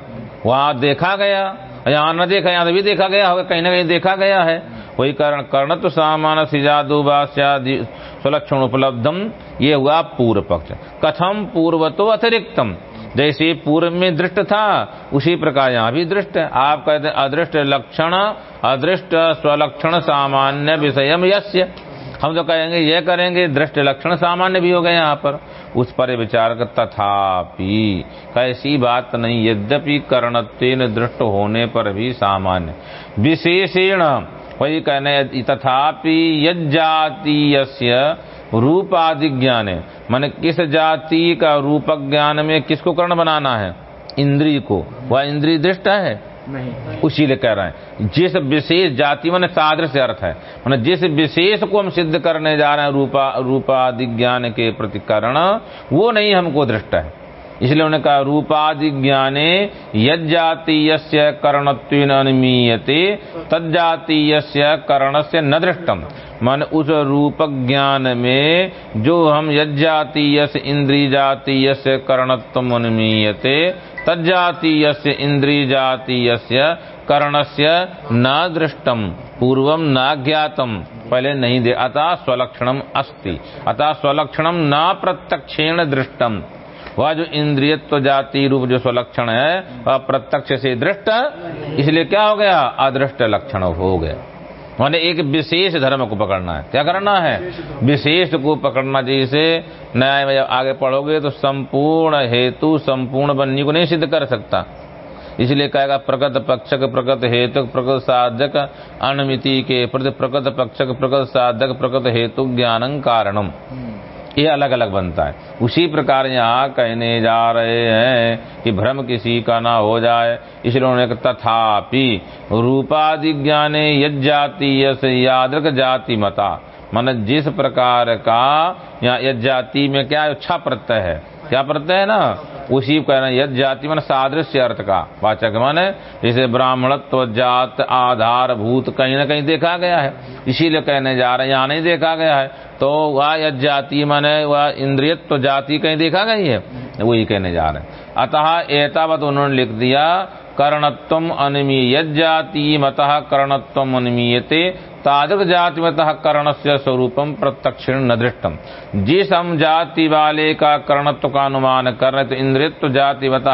वहाँ देखा गया। यहाँ न देखा, यहाँ भी देखा गया होगा, कहीं ना कहीं देखा गया है। वही कारण कर्णत्व सामान सिजादुबास्यादि सुलक्षण उपलब्धम। ये हुआ पूर्व पक्ष। कथम पूर्वतो अतिरिक्तम। जैसे पूर्व में दृष्ट था, उसी प्रकार यहाँ भी दृष्ट है। आप कहते अदृष्ट लक्षण, अदृष्ट स्वलक्षण सामान्य विषयम यस्य। हम तो कहेंगे, ये करेंगे, दृष्ट लक्षण सामान्य भी हो गए यहाँ पर। उस पर विचार कर तथापि कैसी बात नहीं, यद्यपि करणत्वेन दृष्ट होने पर भी सामान्य। विशेषेण वही कहने तथापि यजातीय रूप आदि ज्ञान है मैंने किस जाति का रूप ज्ञान में किसको कर्ण बनाना है? इंद्री को। वह इंद्री दृष्ट है? नहीं। उसी लिए कह रहे हैं। जिस विशेष जाति मैंने सादृश्य अर्थ है। मैंने जिस विशेष को हम सिद्ध करने जा रहे हैं रूपा रूपादि ज्ञान के प्रतिकरण वो नहीं हमको दृष्ट है। इसलिए उन्होंने कहा, रूपादि ज्ञाने यजातीय करणत्व अनुमीयते तजातीय कर्ण से न दृष्टम। मन उस रूप ज्ञान में जो हम यजातीय इंद्रिय जातीय करणत्व अनुमीयते तजातीय इंद्रिय जातीय कर्ण से न दृष्टम पूर्वम न ज्ञातम, पहले नहीं दे। अतः स्वलक्षणम अस्ति। अतः स्वलक्षणम न प्रत्यक्षेण दृष्टम। वह जो इंद्रियत्व जाति रूप जो स्वलक्षण है, वह प्रत्यक्ष से दृष्ट, इसलिए क्या हो गया? अदृष्ट लक्षण हो गया। माने एक विशेष धर्म को पकड़ना है। क्या करना है? विशेष को पकड़ना। जैसे न्याय में जब आगे पढ़ोगे तो संपूर्ण हेतु, संपूर्ण बन्नी को नहीं सिद्ध कर सकता। इसलिए कहेगा, प्रगत पक्षक, प्रगत हेतु, प्रगत साधक, अनमिति के प्रति प्रगत पक्षक, प्रगत साधक, प्रगत हेतु ज्ञानं कारणम। ये अलग अलग बनता है। उसी प्रकार यहाँ कहने जा रहे हैं कि भ्रम किसी का ना हो जाए, इसलिए उन्होंने तथापि रूपाधि ज्ञाने यजाति यस यादृक जाति मता। मन जिस प्रकार का, यहाँ यज जाति में क्या अच्छा प्रत्यय है। क्या प्रत्यय है ना? उसी को कहना यद जाति मन सादृश्य अर्थ का। वाचक मन जैसे ब्राह्मणत्व जात आधार भूत कहीं ना कहीं देखा गया है। इसीलिए कहने जा रहे हैं, यहाँ नहीं देखा गया है। तो वह यद जाति मन, वह इंद्रियत्व जाति कहीं देखा गई है। वही कहने जा रहे हैं। अतः एतावत उन्होंने लिख दिया कर्णत्व अनिमीय जाति, मत कर्णत्व अनिमीयते। तादृक जाति मत कर्ण से स्वरूपम प्रत्यक्षिण न दृष्टम जिस हम जाति वाले का कर्णत्व का अनुमान कर रहे तो इंद्रियत्व जाति मत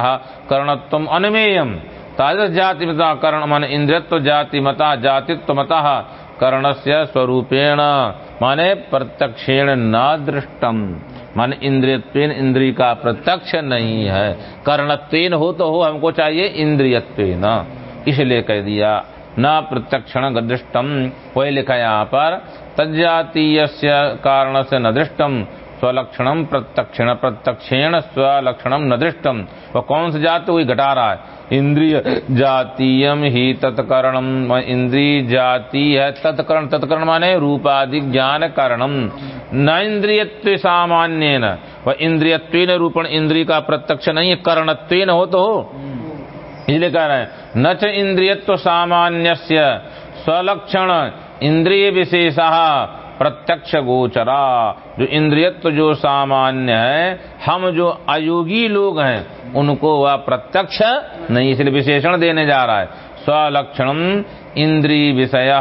कर्णत्व अनमेयम तादृक जाति मत कर्ण मन इंद्रियत्व जाति मत कर्ण से स्वरूपेण। माने प्रत्यक्षेण न दृष्टम मन इंद्रियत्व इंद्रिय का प्रत्यक्ष नहीं है। कर्णत्वेन हो तो हो हमको चाहिए इंद्रियत्वेन इसलिए कह दिया न प्रत्यक्षण दृष्टम वही लिखा यहाँ पर तजातीय कारण से न दृष्टम स्वलक्षणम प्रत्यक्षण, प्रत्यक्षेण स्वलक्षणम न दृष्टम वह कौन सा जाति वही घटा रहा है। इंद्रिय जातीयम ही तत्करणम इंद्रिय जाति है तत्करण। तत्करण माने रूपादि ज्ञान कारणम न इंद्रियत्व सामान्य न वह इंद्रियत्व रूपण, इंद्रिय का प्रत्यक्ष नहीं है करणत्व हो तो इसलिए कह रहे हैं, न च इंद्रियत्व सामान्य स्वलक्षण इंद्रिय विशेष, प्रत्यक्ष गोचरा। जो इंद्रियत्व जो सामान्य है, हम जो अयोगी लोग हैं, उनको वह प्रत्यक्ष नहीं, इसलिए विशेषण देने जा रहा है। स्वलक्षण इंद्रिय विषय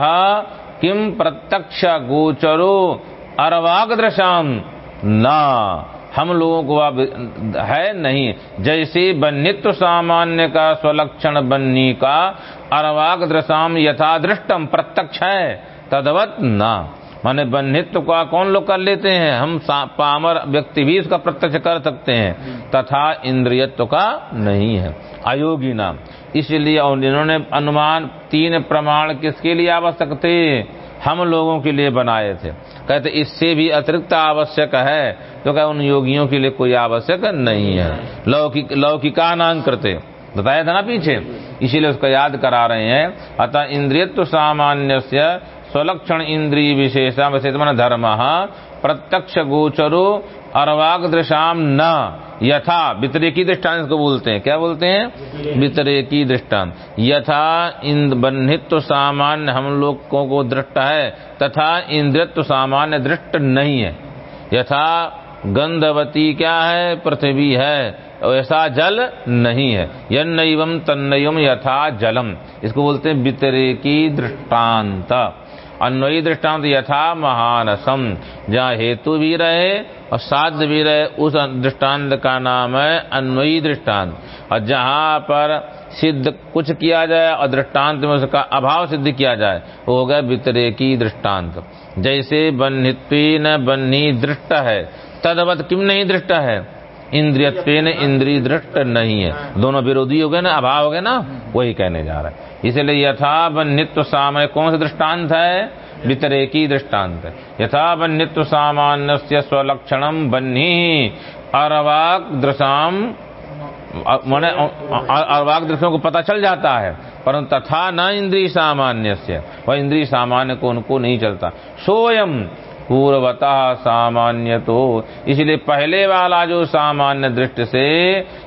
किम प्रत्यक्ष गोचरो अरवाग दृशाम ना। हम लोगों को वह है नहीं। जैसे बन्नित्व सामान्य का स्वलक्षण बन्नी का अरवाग दृशाम यथा दृष्टम प्रत्यक्ष है, तदवत ना। माने बन्नित्व का कौन लोग कर लेते हैं? हम पामर व्यक्ति भी इसका प्रत्यक्ष कर सकते हैं, तथा इंद्रियत्व का नहीं है। अयोगी नाम इसलिए और इन्होंने अनुमान, तीन प्रमाण किसके लिए आवश्यक थे? हम लोगों के लिए बनाए थे। कहते, इससे भी अतिरिक्त आवश्यक है तो क्या उन योगियों के लिए कोई आवश्यक नहीं है। लौकिक लौकिका नाम करते बताया था ना पीछे? इसीलिए उसको याद करा रहे हैं। अतः इंद्रियत्व सामान्य स्वलक्षण इंद्रिय विशेषा विशेष मन धर्म, प्रत्यक्ष गोचरो अर्वाग दृशाम न, यथा वितरेकी दृष्टांत को बोलते हैं। क्या बोलते हैं? वितरेकी दृष्टांत। यथा बन्हित्व सामान्य, हम लोगों को दृष्ट है, तथा इंद्रित्व सामान्य दृष्ट नहीं है। यथा गंधवती क्या है? पृथ्वी है। ऐसा जल नहीं है। यन्नैवम तन्नयम यथा जलम। इसको बोलते हैं बितरे की दृष्टांत। अन्वयी दृष्टांत यथा महानसम, जहाँ हेतु भी रहे और साध्य भी रहे, उस दृष्टांत का नाम है अन्वयी दृष्टांत और जहाँ पर सिद्ध कुछ किया जाए और दृष्टांत में उसका अभाव सिद्ध किया जाए, वो हो गया वितरे की दृष्टांत जैसे बन्हित्व न बन्ही दृष्ट है, तदवत किम नहीं दृष्ट है? इंद्रिय दृष्ट नहीं है। दोनों विरोधी हो गए ना, अभाव हो गए ना, वही कहने जा रहा है। इसलिए यथा नित्य सामय कौन सा दृष्टांत है? वितरेकी दृष्टांत यथा नित्य सामान्य स्वलक्षणम बन्ही अरवाक दृशाम मैंने अरवाक दृश्यों को पता चल जाता है, परंतु तथा न इंद्रिय सामान्य से वह इंद्रिय सामान्य को उनको नहीं चलता। सोयम पूर्वतः सामान्य तो इसलिए पहले वाला जो सामान्य दृष्टि से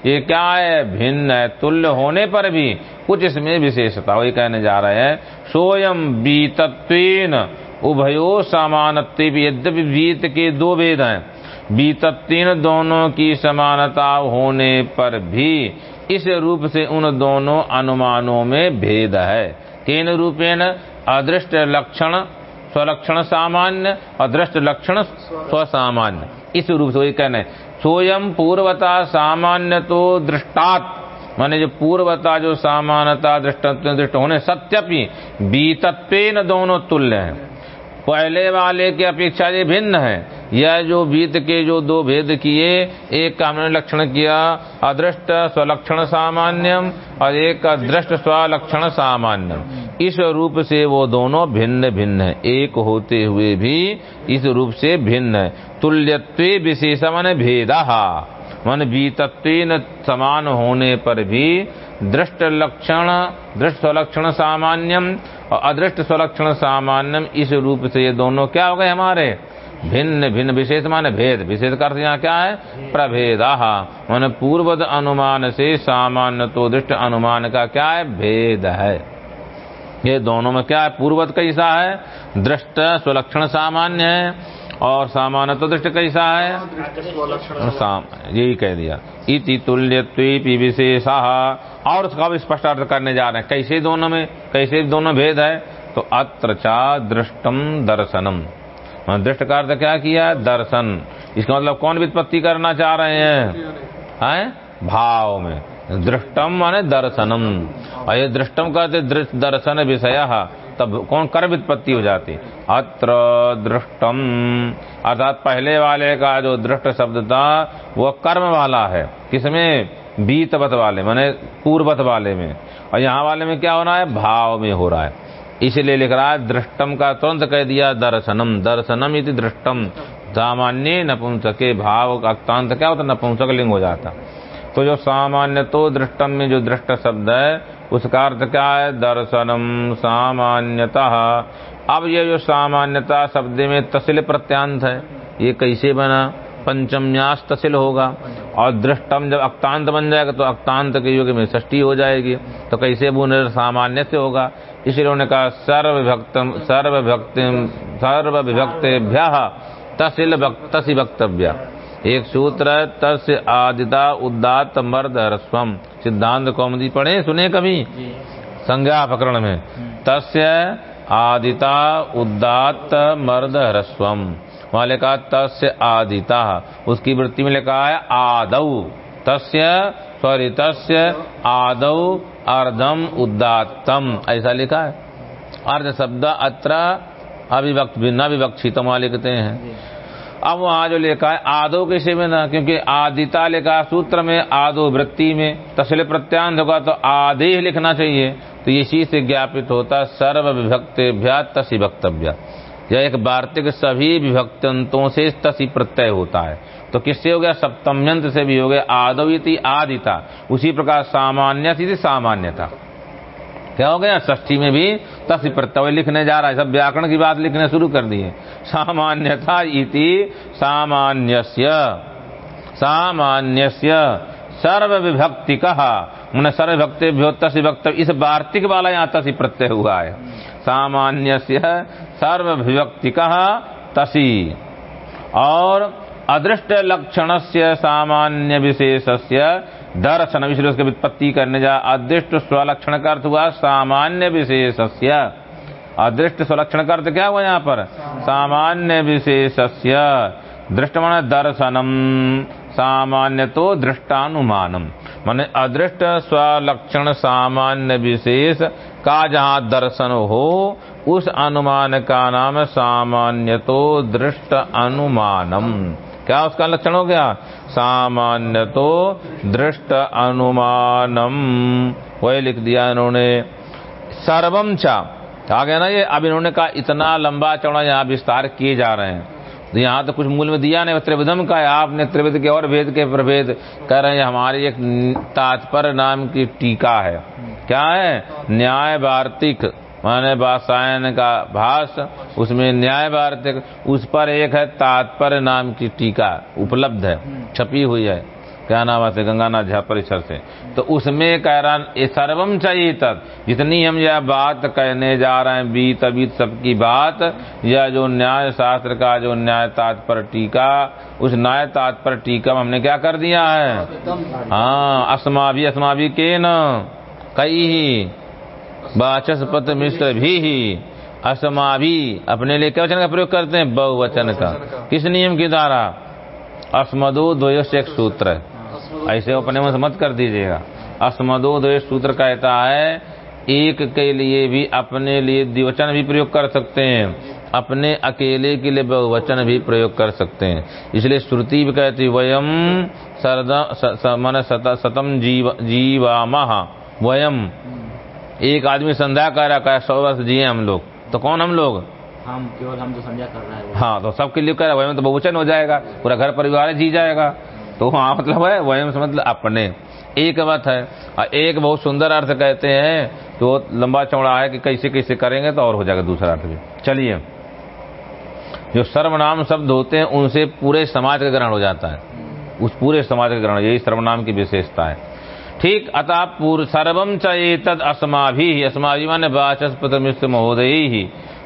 ये क्या है? भिन्न है, तुल्य होने पर भी कुछ इसमें विशेषता, वही कहने जा रहे हैं। सोयम बीतत्वेन, उभयो समानत्व यद्यपि बीत के दो वेद हैं। बीतत्वीन दोनों की समानता होने पर भी इस रूप से उन दोनों अनुमानों में भेद है। केन रूपेण? अदृष्ट लक्षण स्वलक्षण सामान्य और दृष्ट लक्षण स्वसामान्य। इस रूप से वही कहना है। स्वयं पूर्वता सामान्य तो दृष्टात। माने जो पूर्वता, जो सामान्यता दृष्ट दृष्ट होने सत्यपि बीतत्व दोनों तुल्य है। पहले वाले की अपेक्षा ये भिन्न है। यह जो बीत के जो दो भेद किए, एक का हमने लक्षण किया, अदृष्ट स्वलक्षण सामान्यम और एक का दृष्ट स्वलक्षण सामान्यम। इस रूप से वो दोनों भिन्न भिन्न है। एक होते हुए भी इस रूप से भिन्न है। तुल्यत्व विशेष मन भेदा। मन बीतत्व समान होने पर भी दृष्ट लक्षण, दृष्ट स्वलक्षण सामान्यम और अदृष्ट स्वलक्षण सामान्यम, इस रूप से ये दोनों क्या हो गए हमारे? भिन्न भिन्न विशेष माने भेद। विशेष का अर्थ यहाँ क्या है? प्रभेदा। मान पूर्वद अनुमान से सामान्य तो दृष्ट अनुमान का क्या है? भेद है। ये दोनों में क्या है? पूर्वत कैसा है? दृष्ट स्वलक्षण सामान्य है और सामान्य तो दृष्ट कैसा है? यही कह दिया। इति तुल्य विशेषा। और उसका भी स्पष्ट अर्थ करने जा रहे हैं। कैसे दोनों में, कैसे दोनों भेद है? तो अत्र चा दृष्टम दर्शनम। दृष्ट का अर्थ क्या किया? दर्शन। इसका मतलब कौन वित्पत्ति करना चाह रहे हैं? हैं? भाव में। दृष्टम माने दर्शनम। और ये दृष्टम कहते दर्शन विषय। तब कौन कर वित्पत्ति हो जाती? अत्र दृष्टम। अर्थात पहले वाले का जो दृष्ट शब्द था, वो कर्म वाला है। किसमें? बीतवत वाले, माने पूर्वत वाले में। और यहाँ वाले में क्या हो रहा है? भाव में हो रहा है। इसलिए लिख रहा है दृष्टम का तुरंत कह दिया, दर्शनम दर्शनम इति दृष्टम सामान्य नपुंसके भाव अक्तांत क्या होता नपुंसक लिंग हो जाता। तो जो सामान्य तो दृष्टम में जो दृष्ट शब्द है, उसका अर्थ क्या है? दर्शनम सामान्यता। अब ये जो सामान्यता शब्द में तसिल प्रत्यांत है, ये कैसे बना? पंचम्यास तसिल होगा। और दृष्टम जब अक्तांत बन जाएगा तो अक्तांत के युग में षष्टी हो जाएगी। तो कैसे वो सामान्य से होगा? इसलिए उन्होंने कहा सर्वभक्तम सर्वभक्तिम सर्वविभक्तेभ्य तसिल तसी वक्तव्य। एक सूत्र है तस् आदिता उदात मर्द हरस्वम। सिद्धांत कौमदी पढ़े सुने कभी? संज्ञा प्रकरण में। तस्य आदिता उदात मर्द हरस्वम। वहाँ लिखा तस्य आदिता। उसकी वृत्ति में लिखा है, आदौ। तस्य सॉरी तस्य आदौ अर्धम उदात्तम ऐसा लिखा है। अर्ध शब्द अत्र अभिवक्त भिन्न विवक्षित वहाँ लिखते हैं। अब वहाँ जो लिखा है, आदो किसी में ना, क्योंकि आदिता लिखा सूत्र में, आदो वृत्ति में। तसल प्रत्यांत होगा तो आदि लिखना चाहिए। तो ये चीज़ से ज्ञापित होता सर्व विभक्त तसी वक्तव्य। यह एक वार्तिक सभी विभक्तंतों से तसी प्रत्यय होता है। तो किससे हो गया? सप्तम्यंत से भी हो गया। आदविति आदिता। उसी प्रकार सामान्य सामान्यता। क्या हो गया? ष्ठी में भी तसी प्रत्यय लिखने जा रहा है। सब व्याकरण की बात लिखने शुरू कर दिए। सामान्यता इति सामान्यस्य। सामान्यस्य। सर्व विभक्ति कहा मैंने सर्व भक्त। इस वार्तिक वाला यहाँ तसी प्रत्यय हुआ है। सामान्य सर्व विभक्ति कहा तसी। और अदृष्ट लक्षण से सामान्य विशेष दर्शन विशेष उसकी वित्पत्ति करने जा अदृष्ट स्वलक्षण का अर्थ हुआ सामान्य विशेष अदृष्ट स्वलक्षण का अर्थ क्या हुआ यहाँ पर? सामान्य विशेष दृष्ट मन दर्शनम सामान्य तो दृष्टानुमानम। माने अदृष्ट स्वलक्षण सामान्य विशेष का जहाँ दर्शन हो, उस अनुमान का नाम सामान्य तो दृष्ट अनुमानम। क्या उसका लक्षण हो गया? सामान्य तो दृष्ट अनुमानम। वही लिख दिया इन्होंने। सर्वम चा। आ गया ना ये? अब इन्होंने कहा इतना लंबा चौड़ा यहाँ विस्तार किए जा रहे हैं। तो यहाँ तो कुछ मूल में दिया नहीं, त्रिविधम का है। आपने त्रिविध के और भेद के प्रभेद कह रहे हैं हमारी एक तात्पर्य नाम की टीका है। क्या है? न्याय वार्तिक। माने बासायन का भाष उसमें न्याय वार्तिक, उस पर एक है तात्पर्य नाम की टीका, उपलब्ध है, छपी हुई है। क्या नाम है गंगानाथ झा परिसर से। तो उसमें कह रहा, ये सर्वम चाहिए तक जितनी हम यह बात कहने जा रहे हैं, बीत अबीत सबकी बात, यह जो न्याय शास्त्र का, जो न्याय तात्पर्य टीका, उस न्याय तात्पर्य टीका हमने क्या कर दिया है? हाँ अस्मा भी अस्मा भी के न कई ही बाचस्पत मिश्र भी ही असमा भी अपने लिए क्या वचन का प्रयोग करते हैं? बहुवचन का। किस नियम की द्वारा? अस्मदो द्वयोश एक सूत्र है। ऐसे अपने में मत कर दीजिएगा। अस्मदो द्वय सूत्र कहता है एक के लिए भी अपने लिए द्विवचन भी प्रयोग कर सकते हैं। अपने अकेले के लिए बहुवचन भी प्रयोग कर सकते हैं। इसलिए श्रुति भी कहती वयम मन सतम जीव जीवाम। वयम एक आदमी संध्या कर रहा है सौ वर्ष जिए हम लोग। तो कौन हम लोग? हम केवल हम जो संध्या कर रहे हैं हाँ तो सबके लिए कह रहा है वयम तो बहुवचन हो जाएगा पूरा घर परिवार जी जाएगा। तो हाँ मतलब है वयम से मतलब अपने। एक मत है और एक बहुत सुंदर अर्थ कहते हैं वो लंबा चौड़ा है कि कैसे कैसे करेंगे तो और हो जाएगा दूसरा अर्थ भी। चलिए, जो सर्वनाम शब्द होते हैं, उनसे पूरे समाज का ग्रहण हो जाता है। उस पूरे समाज का ग्रहण, यही सर्वनाम की विशेषता है। ठीक, अतः पूर्व सर्वम च तद अस्माभि अस्माभि माने मिश्र महोदय। ही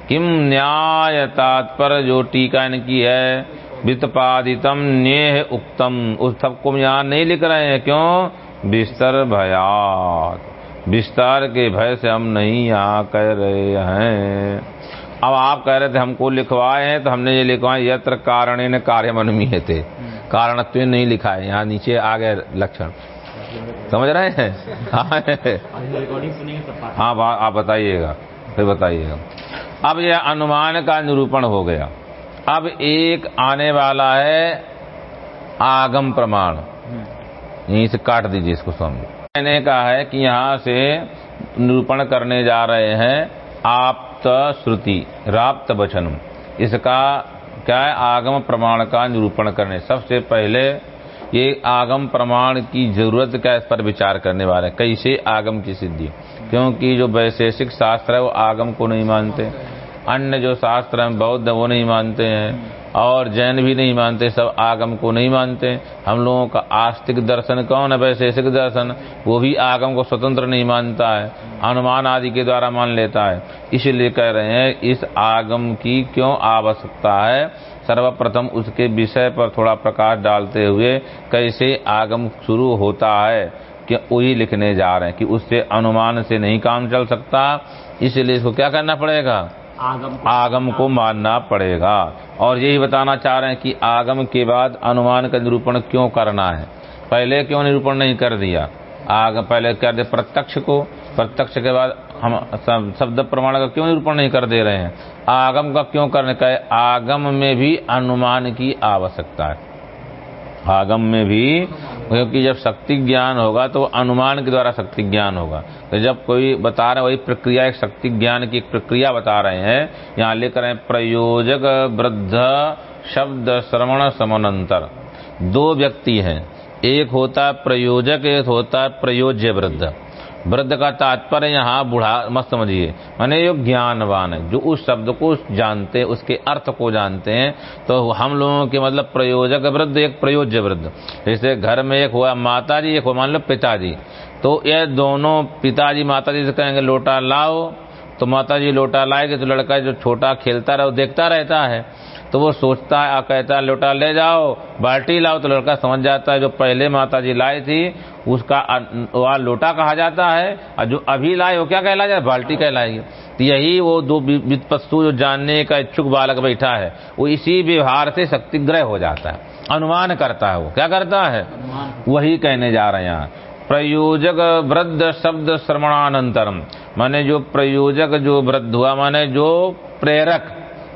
किम न्याय तात्पर्य जो टीका इनकी है वित्पादितम न्येह उक्तम। उस सबको यहाँ नहीं लिख रहे हैं। क्यों? बिस्तर भयात। बिस्तर के भय से हम नहीं यहाँ कह रहे हैं। अब आप कह रहे थे हमको लिखवाए हैं तो हमने ये लिखवाए, यत्र कारण ने कार्य मनमीय थे कारणत्व नहीं लिखा है, यहाँ नीचे आ गए लक्षण। समझ रहे हैं? हाँ पाठ हाँ आप बताइएगा, फिर बताइएगा। अब यह अनुमान का निरूपण हो गया। अब एक आने वाला है आगम प्रमाण। यहीं से काट दीजिए इसको स्वामी। मैंने कहा है कि यहाँ से निरूपण करने जा रहे हैं आप्त श्रुति, राप्त वचन इसका क्या है? आगम प्रमाण का निरूपण करने। सबसे पहले ये आगम प्रमाण की ज़रूरत क्या इस पर विचार करने वाले कैसे आगम की सिद्धि? क्योंकि जो वैशेषिक शास्त्र है, वो आगम को नहीं मानते। अन्य जो शास्त्र हैं, बौद्ध वो नहीं मानते हैं। और जैन भी नहीं मानते, सब आगम को नहीं मानते। हम लोगों का आस्तिक दर्शन कौन है वैशेषिक दर्शन? वो भी आगम को स्वतंत्र नहीं मानता है। अनुमान आदि के द्वारा मान लेता है। इसलिए कह रहे हैं, इस आगम की क्यों आवश्यकता है? सर्वप्रथम उसके विषय पर थोड़ा प्रकाश डालते हुए कैसे आगम शुरू होता है? कि वही लिखने जा रहे हैं कि उससे अनुमान से नहीं काम चल सकता। इसलिए इसको क्या करना पड़ेगा? आगम को आगम को मानना पड़ेगा। और यही बताना चाह रहे हैं कि आगम के बाद अनुमान का निरूपण क्यों करना है? पहले क्यों निरूपण नहीं कर दिया? आगम पहले कर दे प्रत्यक्ष को प्रत्यक्ष के बाद हम शब्द प्रमाण का क्यों निरूपण नहीं कर दे रहे हैं? आगम का क्यों करने का है? आगम में भी अनुमान की आवश्यकता है। आगम में भी क्योंकि जब शक्ति ज्ञान होगा तो अनुमान के द्वारा शक्ति ज्ञान होगा। तो जब कोई बता रहे वही प्रक्रिया, एक शक्ति ज्ञान की एक प्रक्रिया बता रहे हैं, यहाँ लिख रहे हैं, प्रयोजक वृद्ध शब्द श्रवण समानांतर। दो व्यक्ति हैं, एक होता प्रयोजक, एक होता प्रयोज्य वृद्ध। वृद्ध का तात्पर्य यहाँ बुढ़ा मत समझिए। माने जो ज्ञानवान है, जो उस शब्द को जानते, उसके अर्थ को जानते हैं तो हम लोगों के मतलब प्रयोजक वृद्ध, एक प्रयोज्य वृद्ध। जैसे घर में एक हुआ माता जी एक हुआ मान लो पिताजी। तो ये दोनों पिताजी माता जी से कहेंगे, लोटा लाओ। तो माता जी लोटा लाएगी तो लड़का जो छोटा खेलता रहे देखता रहता है। तो वो सोचता है कहता है, लोटा ले जाओ। बाल्टी लाओ तो लड़का समझ जाता है, जो पहले माता जी लाई थी, उसका वह लोटा कहा जाता है, और जो अभी लाए, वो क्या कहला जाए? बाल्टी कहलाएगी। तो यही वो दो विपस्तु जो जानने का इच्छुक बालक बैठा है, वो इसी व्यवहार से शक्तिग्रह हो जाता है। अनुमान करता है वो। क्या करता है? वही कहने जा रहे हैं प्रयोजक वृद्ध शब्द श्रवणानंतरम। माने जो प्रयोजक जो वृद्ध हुआ, माने जो प्रेरक।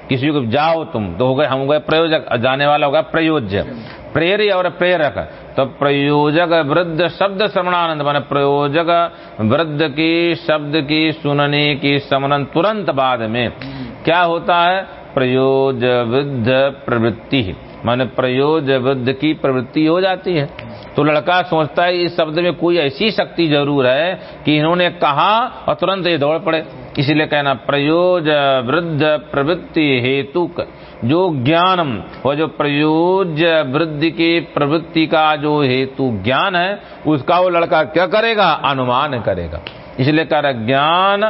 किसी को जाओ तुम तो हो गए, हम हो गए प्रयोजक जाने वाला होगा प्रयोज्य। प्रेरी और प्रेरक तो प्रयोजक वृद्ध शब्द श्रवणानंद मान प्रयोजक वृद्ध की शब्द की सुनने की समन तुरंत बाद में। क्या होता है? प्रयोज वृद्ध प्रवृत्ति। मान प्रयोज वृद्ध की प्रवृत्ति हो जाती है। तो लड़का सोचता है, इस शब्द में कोई ऐसी शक्ति ज़रूर है कि इन्होंने कहा और तुरंत ये दौड़ पड़े। इसीलिए कहना, प्रयोज वृद्ध प्रवृत्ति हेतु जो ज्ञानम वो जो प्रयोज वृद्धि की प्रवृत्ति का जो हेतु ज्ञान है, उसका वो लड़का क्या करेगा? अनुमान करेगा। इसलिए कह रहा ज्ञान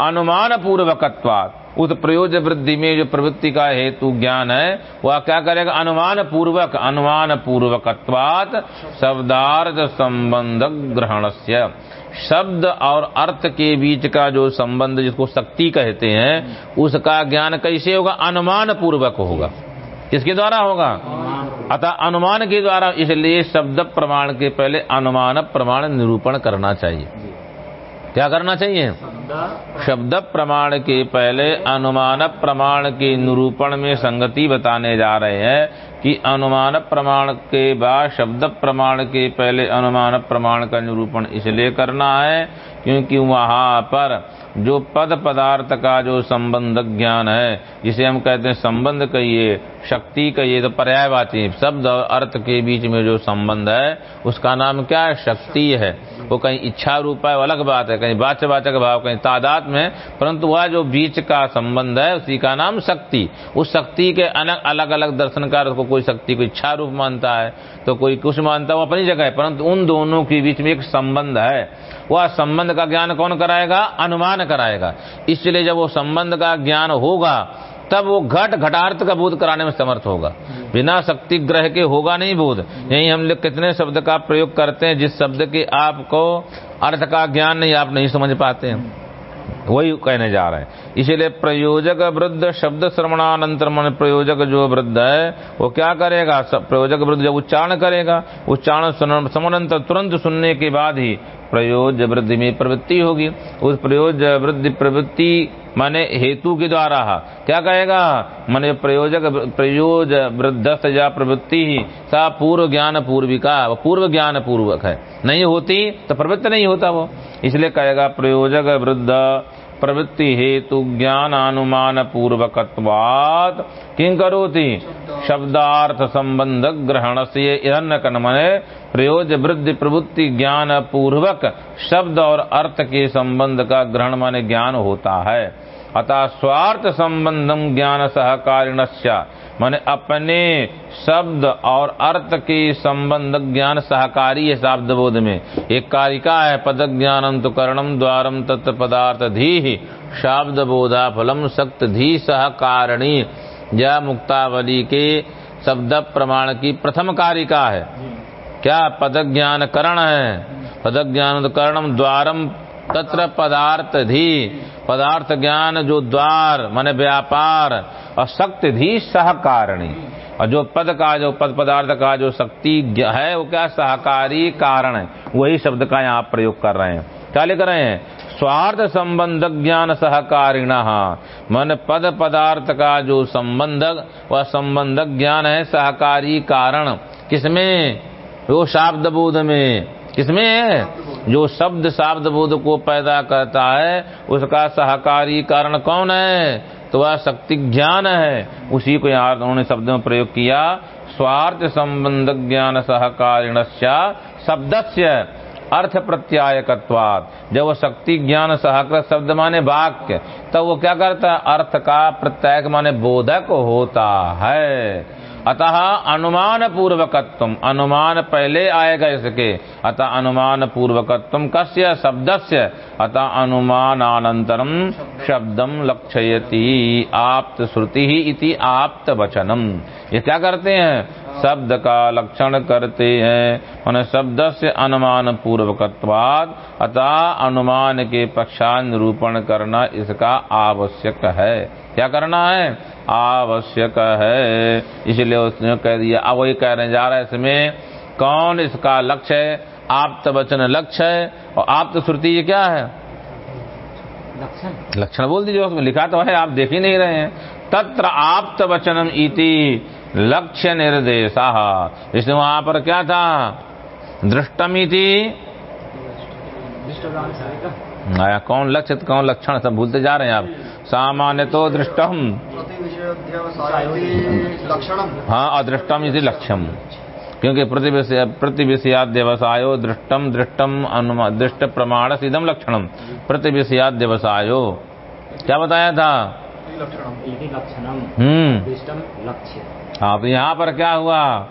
अनुमान पूर्वकत्वात उस प्रयोज वृद्धि में जो प्रवृत्ति का हेतु ज्ञान है, वह क्या करेगा? अनुमान पूर्वक अनुमान पूर्वकत्वात शब्दार्थ संबंध ग्रहण शब्द और अर्थ के बीच का जो संबंध जिसको शक्ति कहते हैं, उसका ज्ञान कैसे होगा? अनुमान पूर्वक होगा। किसके द्वारा होगा? अतः अनुमान के द्वारा। इसलिए शब्द प्रमाण के पहले अनुमान प्रमाण निरूपण करना चाहिए। क्या करना चाहिए? शब्द प्रमाण। के पहले अनुमान प्रमाण के निरूपण में संगति बताने जा रहे हैं कि अनुमान प्रमाण के बाद शब्द प्रमाण के पहले अनुमान प्रमाण का निरूपण इसलिए करना है क्योंकि वहाँ पर जो पद पदार्थ का जो संबंध ज्ञान है, जिसे हम कहते हैं संबंध कहिए, शक्ति कहिए तो पर्यायवाची, शब्द और अर्थ के बीच में जो संबंध है, उसका नाम क्या है? शक्ति है। वो कहीं इच्छा रूप है अलग बात है, कहीं वाचवाचक भाव, कहीं तादाद में, परंतु वह जो बीच का संबंध है, उसी का नाम शक्ति। उस शक्ति के अलग अलग अलग दर्शनकार को कोई शक्ति को इच्छा रूप मानता है तो कोई कुछ मानता है, वो अपनी जगह है, परंतु उन दोनों के बीच में एक संबंध है। वह संबंध का ज्ञान कौन कराएगा? अनुमान कराएगा। इसलिए जब वो संबंध का ज्ञान होगा, तब वो घट घटार्थ का बोध कराने में समर्थ होगा। बिना शक्ति ग्रह के होगा नहीं बोध। यही हम लोग कितने शब्द का प्रयोग करते हैं, जिस शब्द के आपको अर्थ का ज्ञान नहीं, आप नहीं समझ पाते हैं। वही कहने जा रहे हैं। इसीलिए प्रयोजक वृद्ध शब्द श्रवणानंतर मन प्रयोजक जो वृद्ध है, वो क्या करेगा? प्रयोजक वृद्ध जब उच्चारण करेगा, उच्चारण समानंतर तुरंत सुनने के बाद ही प्रयोज वृद्धि में प्रवृत्ति होगी। उस प्रयोज वृद्धि प्रवृत्ति माने हेतु के द्वारा। क्या कहेगा? माने प्रयोजक प्रयोज वृद्ध या प्रवृत्ति ही सा पूर्व ज्ञान पूर्विका पूर्व ज्ञान पूर्वक है। नहीं होती तो प्रवृत्त नहीं होता वो। इसलिए कहेगा प्रयोजक वृद्ध प्रवृत्ति हेतु ज्ञान अनुमान पूर्वकत्वात्। किं करोति? शब्दार्थ। संबंध ग्रहण से हिरण्य मने प्रयोज वृद्धि प्रवृत्ति ज्ञान पूर्वक शब्द और अर्थ के संबंध का ग्रहण माने ज्ञान होता है। अतः स्वार्थ संबंधम ज्ञान सहकारिण माने अपने शब्द और अर्थ के संबंध ज्ञान सहकारी है शब्द बोध में। एक कारिका है पद ज्ञानम तो कर्णम द्वारम तत्व पदार्थ धी शाब्द बोधा फलम सक्त धी सहकारणी। यह मुक्तावली के शब्द प्रमाण की प्रथम कारिका है। क्या पद ज्ञान करण है? पद ज्ञान कर्णम द्वारम तत्र पदार्थ धी। पदार्थ ज्ञान जो द्वार, मन व्यापार और शक्ति धी सहकारणी। और जो पद का, जो पद पदार्थ का जो शक्ति है, वो क्या सहकारी कारण है? वही शब्द का यहाँ प्रयोग कर रहे हैं। क्या लिख रहे हैं? स्वार्थ संबंध ज्ञान सहकारिण। मन पद पदार्थ का जो संबंध, वह संबंध ज्ञान है, सहकारी कारण। किसमें? वो शाब्द बोध में। किसमें है? जो शब्द शाब्द बोध को पैदा करता है, उसका सहकारी कारण कौन है? तो वह शक्ति ज्ञान है। उसी को यहाँ उन्होंने शब्द में प्रयोग किया। स्वार्थ संबंध ज्ञान सहकारिण से अर्थ प्रत्यायकत्वाद जब वो शक्ति ज्ञान सहकार शब्द माने वाक्य, तब तो वो क्या करता है? अर्थ का प्रत्यायक माने बोधक होता है। अतः अनुमान पूर्वकत्व अनुमान पहले आएगा इसके। अतः अनुमान पूर्वकत्व कस्य? शब्दस्य। अतः अनुमानानंतरम शब्दम लक्षयति। आप्त श्रुति ही इति आप्त वचनम ये क्या करते हैं? शब्द का लक्षण करते हैं। उन्हें शब्द से अनुमान पूर्वकत्वाद अतः अनुमान के पक्षानुरूपण करना इसका आवश्यक है। क्या करना है? आवश्यक है। इसलिए उसने कह दिया अब वही कहने जा रहा है इसमें कौन इसका लक्ष्य है? आप्त वचन लक्ष्य है। और आप्त श्रुति ये क्या है? लक्षण। लक्षण बोल दीजिए उसमें लिखा तो है आप देख ही नहीं रहे हैं। तत्र आप्त वचनम इति। लक्ष्य निर्देशा। इसमें वहाँ पर क्या था? दृष्टम इति दृष्टदान सारे का आया कौन लक्ष्य तो कौन लक्षण सब भूलते जा रहे हैं आप? सामान्य तो दृष्टम। हाँ अदृष्टम इति लक्ष्यम। क्योंकि प्रतिविषय प्रतिविषयाद व्यवसायो दृष्टम दृष्टम अनुमा दृष्ट प्रमाण सिदम लक्षणम। प्रतिविषयाद व्यवसायो क्या बताया था? लक्षणम। लक्षणम। हम्म। दृष्टम लक्ष्य। हाँ तो यहाँ पर क्या हुआ?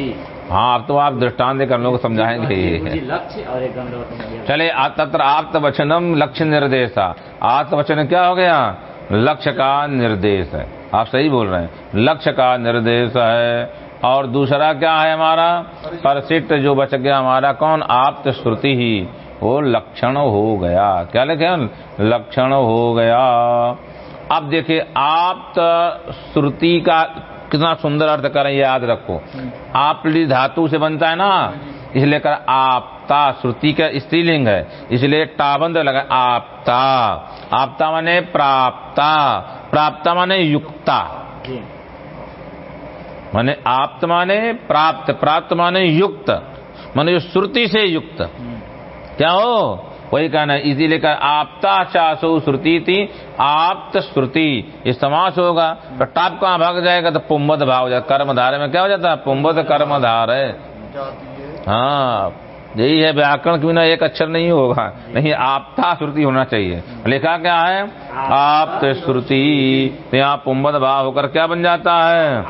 हैं हाँ अब तो आप दृष्टांत देकर लोग को समझाएँगे गंधवत्वम चले तत्र आप्त वचनम लक्ष्य निर्देशा आप्त वचन क्या हो गया? लक्ष्य का निर्देश है। आप सही बोल रहे हैं। लक्ष्य का निर्देश है। और दूसरा क्या है हमारा? परसिट जो बच गया हमारा कौन? आप्त श्रुति ही। वो लक्षण हो गया। क्या लिखे लक्षण हो गया। अब देखिए आप्त श्रुति का कितना सुंदर अर्थ करें याद रखो। आप धातु से बनता है ना इसलिए कर आपता श्रुति का स्त्रीलिंग है इसलिए टाबंद लगा आपता। आपता माने प्राप्ता प्राप्ता माने युक्ता। माने आप्त माने प्राप्त प्राप्त माने युक्त माने जो श्रुति से युक्त। क्या हो? वही कहना है, इसीलिए कहा, आपता चासो श्रुति थी, आप्त श्रुति। ये समास होगा तो टाप कहाँ भाग जाएगा तो पुम्बद भाग हो जाएगा। कर्मधारे में क्या हो जाता है? पुम्बद कर्मधार है। है, यही है, व्याकरण के बिना एक अक्षर नहीं होगा। नहीं, आपता श्रुति होना चाहिए। लिखा क्या है? आप्त श्रुति। तो यहाँ पुम्बद भाव होकर क्या बन जाता है?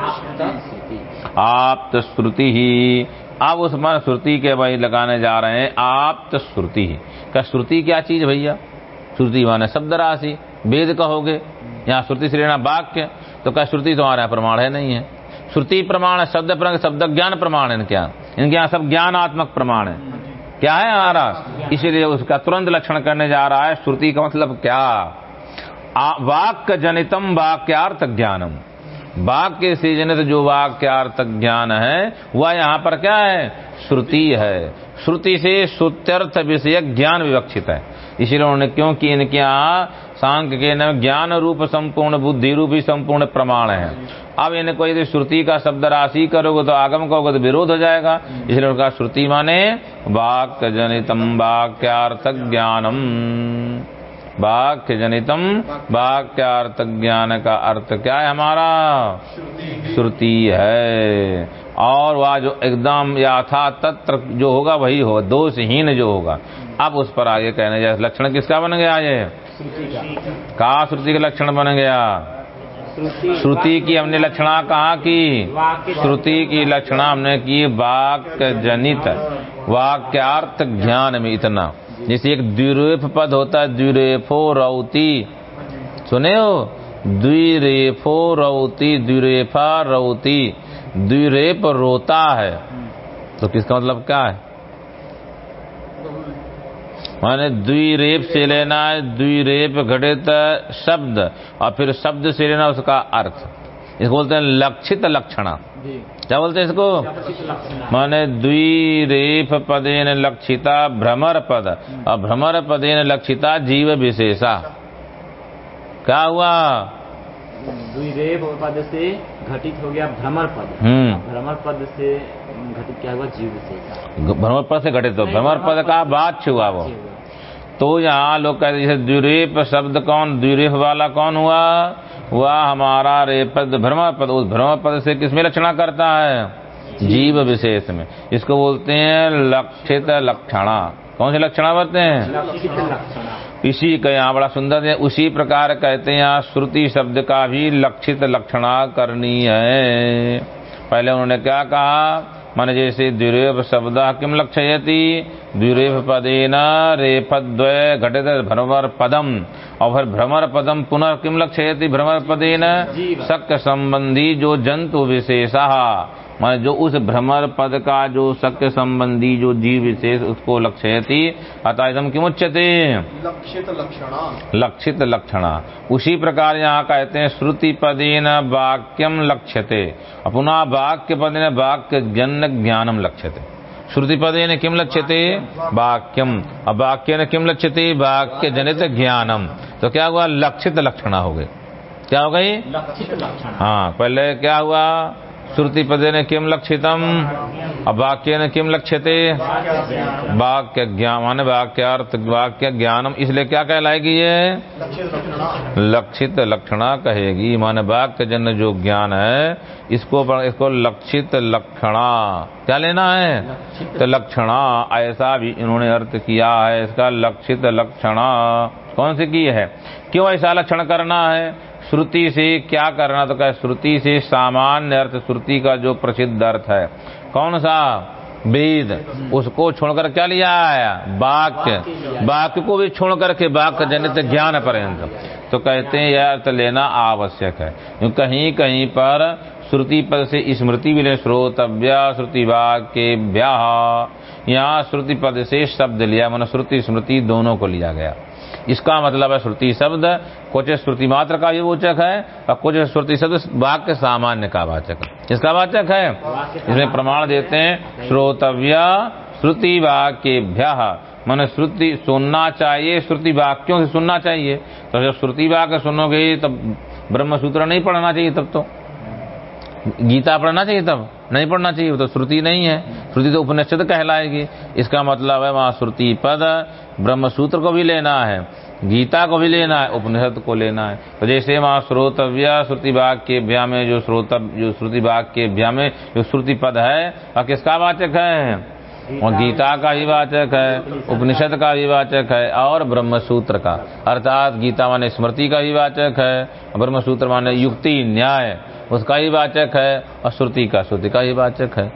आप्त श्रुति ही। अब उस मन श्रुति के भाई लगाने जा रहे हैं आप्त श्रुति ही। क्या श्रुति क्या चीज़ भैया? श्रुति माने शब्द राशि, वेद कहोगे, यहाँ श्रुति लेना वाक्य तो क्या श्रुति तो हमारे प्रमाण है? नहीं है। श्रुति प्रमाण है, शब्द प्रमाण, शब्द ज्ञान प्रमाण है इनके यहाँ। इनके यहाँ सब ज्ञानात्मक प्रमाण है। क्या है हमारा इसीलिए उसका तुरंत लक्षण करने जा रहा है, श्रुति का मतलब क्या? वाक्य जनितम वाक्यार्थ ज्ञानम। वाक्य से जनित जो वाक्यार्थ ज्ञान है, वह यहाँ पर क्या है? श्रुति है। श्रुति से श्रुत्यर्थ विषय ज्ञान विवक्षित है। इसीलिए उन्होंने क्योंकि इनके यहाँ सांख्य के न ज्ञान रूप संपूर्ण, बुद्धि रूप संपूर्ण प्रमाण है। अब इन्हें कोई यदि श्रुति का शब्द राशि करोगे तो आगम कहोगे तो विरोध हो जाएगा। इसलिए उनका श्रुति माने वाक्य जनितम वाक्यार्थ ज्ञानम। वाक्य जनितम वाक्यार्थ ज्ञान का अर्थ क्या है हमारा? श्रुति है। और वह जो एकदम याथा तत्र जो होगा वही होगा, दोषहीन जो होगा। अब उस पर आगे कहने जैसे लक्षण किसका बन गया ये? का श्रुति का लक्षण बन गया? श्रुति की हमने लक्षणा कहा की? श्रुति की लक्षणा हमने की वाक्य जनित वाक्यार्थ ज्ञान में इतना। जैसे एक द्विरेफ पद होता है, द्विरेफो रौती। सुने हो? द्विरेफो रौती, द्विरेफा रौती। द्विरेप रोता है। तो किसका मतलब क्या है? माने द्विरेप से लेना है द्विरेप घटित शब्द, और फिर शब्द से लेना उसका अर्थ। इसको बोलते हैं लक्षित लक्षणा। क्या बोलते हैं इसको? माने द्विरेफ पदेन लक्षिता भ्रमर पद। और भ्रमर पदेन लक्षिता जीव विशेषा। क्या हुआ? द्विरेव पद से घटित हो गया भ्रमर पद। हम्म। भ्रमर पद से घटित क्या हुआ? जीव विशेषा। भ्रमर पद से घटित हो। भ्रमर पद का बात हुआ वो। तो यहाँ लोग कहते हैं, जैसे द्विरेप शब्द कौन द्विरेप वाला कौन हुआ? वह हमारा रेपद भ्रमर पद उस भ्रम पद से किसमें लक्षणा करता है? जीव विशेष में। इसको बोलते हैं लक्षित लक्षणा। कौन से लक्षणा बोलते हैं? इसी का यहाँ बड़ा सुंदर है उसी प्रकार कहते हैं यहाँ श्रुति शब्द का भी लक्षित लक्षणा करनी है। पहले उन्होंने क्या कहा? मन जैसे द्विरेप शब्द किम लक्षयति? द्विरेप पदेन रेपद्वय घटित भ्रमर पदम और फिर भ्रमर पदम पुनः किम लक्षयति? भ्रमर पदेन। शक संबंधी जो जंतु विशेषा। मान जो उस भ्रमर पद का जो शक्य संबंधी जो जीव विशेष उसको लक्षयति अतः एकदम किमुच्यते? लक्षित लक्षणा। लक्षित लक्षणा। उसी प्रकार यहाँ कहते हैं श्रुति पदेन वाक्यम लक्ष्यते। और पुनः वाक्य पदेन वाक्य जन्य ज्ञानम लक्ष्यते। श्रुति पदेन किम लक्ष्यते? वाक्यम और वाक्य ने किम लक्ष्यते? वाक्य जनित ज्ञानम तो क्या हुआ? लक्षित लक्षणा हो गई। क्या हो गई? लक्षित लक्षणा। हाँ पहले क्या हुआ? श्रुति पदे ने किम लक्षितम? वाक्य ने किम लक्ष्यते? वाक्य ज्ञान माने वाक्यार्थ वाक्य ज्ञानम इसलिए क्या कहलाएगी ये? लक्षित लक्षणा कहेगी। माने वाक्य जन जो ज्ञान है, इसको इसको लक्षित लक्षणा। क्या लेना है? तो लक्षणा, ऐसा भी इन्होंने अर्थ किया है। इसका लक्षित लक्षणा कौन सी की है? क्यों ऐसा लक्षण करना है? श्रुति से क्या करना तो क्या श्रुति से सामान्य अर्थ, श्रुति का जो प्रसिद्ध अर्थ है। कौन सा? वेद। उसको छोड़कर क्या लिया आया? वाक्य। वाक्य को भी छोड़ करके वाक्य जनित ज्ञान पर्यंत। तो कहते हैं, यह अर्थ लेना आवश्यक है। कहीं कहीं पर श्रुति पद से स्मृति ले श्रोतव्य श्रुति वाक्य यहाँ श्रुति पद से शब्द लिया, मन श्रुति स्मृति दोनों को लिया गया। इसका मतलब है श्रुति शब्द, कुछ श्रुति मात्र का भी वाचक है और कुछ श्रुति शब्द वाक्य सामान्य का वाचक है। इसका वाचक है? इसमें प्रमाण देते हैं, श्रोतव्य श्रुति वाक्यभ्य। मन श्रुति सुनना चाहिए, श्रुति वाक्यों से सुनना चाहिए। तो जब श्रुति वाक्य सुनोगे, तब ब्रह्म सूत्र नहीं पढ़ना चाहिए तब तो। गीता पढ़ना चाहिए तब? नहीं पढ़ना चाहिए, वो तो श्रुति नहीं है। श्रुति तो उपनिषद कहलाएगी। इसका मतलब है वहाँ श्रुति पद ब्रह्म सूत्र को भी लेना है, गीता को भी लेना है, उपनिषद को लेना है। तो जैसे वहाँ श्रोतव्य श्रुति भाग के भ्या में जो श्रोत जो श्रुति भाग के भ्या में जो श्रुति पद है, वह किसका वाचक है? और गीता का भी वाचक है उपनिषद का भी वाचक है और ब्रह्म सूत्र का। अर्थात गीता माने स्मृति का भी वाचक है ब्रह्म सूत्र माने युक्ति न्याय उसका ही वाचक है और श्रुति का श्रुति का ही वाचक है।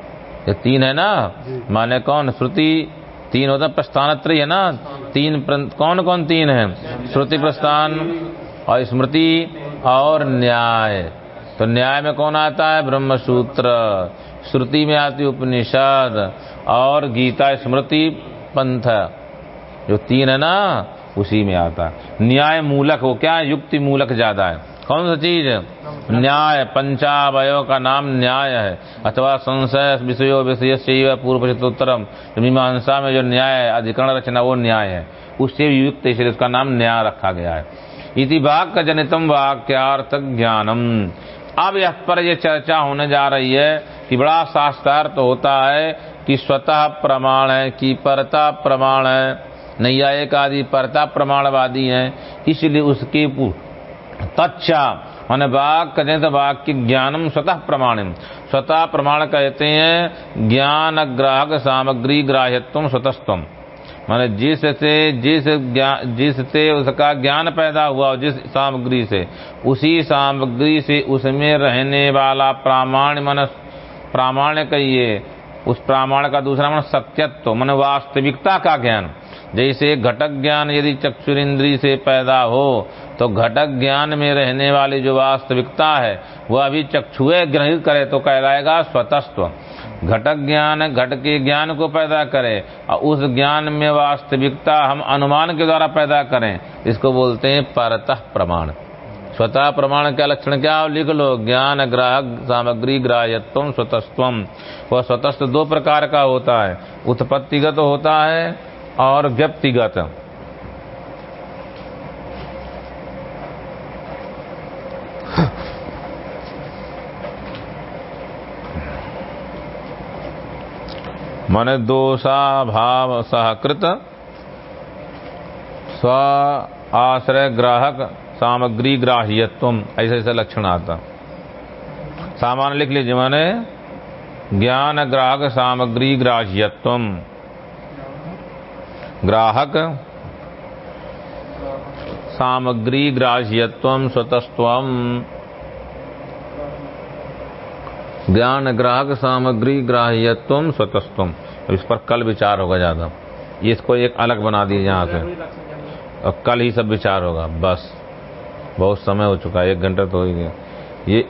ये तीन है ना? माने कौन? श्रुति तीन होता प्रस्थान त्रय है ना? तीन कौन कौन तीन है? श्रुति प्रस्थान और स्मृति और न्याय। तो न्याय में कौन आता है? ब्रह्म सूत्र श्रुति में आती उपनिषद। और गीता स्मृति पंथ, जो तीन है ना, उसी में आता है। न्याय मूलक, वो क्या है? युक्ति मूलक ज़्यादा है। कौन सा चीज़? न्याय पंचावय का नाम न्याय है। अथवा संशय विषयो विषय पूर्व उत्तरम मीमांसा में जो न्याय अधिकरण रचना, वो न्याय है। उससे भी युक्त इसलिए उसका नाम न्याय रखा गया है। इति वाक्य जनितम वाक्यार्थ ज्ञानम अब यह पर यह चर्चा होने जा रही है कि बड़ा शास्त्रार्थ होता है कि स्वतः प्रमाण है, कि परता प्रमाण है, नैयायिक आदि परता प्रमाणवादी हैं, इसलिए उसके तच्चा माने वाक्य जनित वाक्य ज्ञानम स्वतः प्रमाणम। स्वतः प्रमाण कहते हैं, ज्ञान ग्राहक सामग्री ग्राह्यत्व स्वतस्तम। माने जिससे, जिस जिससे उसका ज्ञान पैदा हुआ, जिस सामग्री से, उसी सामग्री से उसमें रहने वाला प्रामाण्य, मन प्रामाण्य कहिए उस प्रामाण्य का दूसरा मन सत्यत्व, मन वास्तविकता का ज्ञान। जैसे घटक ज्ञान यदि चक्षुरिंद्री से पैदा हो तो घटक ज्ञान में रहने वाली जो वास्तविकता है, वह अभी चक्षुए ग्रहित करे तो कहलाएगा स्वतस्व घटक ज्ञान घट के ज्ञान को पैदा करे, और उस ज्ञान में वास्तविकता हम अनुमान के द्वारा पैदा करें, इसको बोलते हैं परतः प्रमाण। स्वतः प्रमाण का लक्षण क्या लिख लो, ज्ञान ग्राहक सामग्री ग्राह्यत्व स्वतस्वम वह स्वतस्व दो प्रकार का होता है। उत्पत्तिगत होता है और व्यक्तिगत। मन दोषा भाव सहकृत। स्व आश्रय ग्राहक। सामग्री ग्राह्यत्व ऐसा ऐसा लक्षण आता। सामान्य लिख लीजिए मैंने। ज्ञान ग्राहक सामग्री ग्राह्यत्व ग्राहक सामग्री ग्राह्यत्व स्वतस्व ज्ञान ग्राहक सामग्री ग्राह्यत्व स्वतस्व इस पर कल विचार होगा ज़्यादा। इसको एक अलग बना दिए यहाँ से। और कल ही सब विचार होगा। बस। बहुत समय हो चुका है एक घंटा तो हो ही गया। ये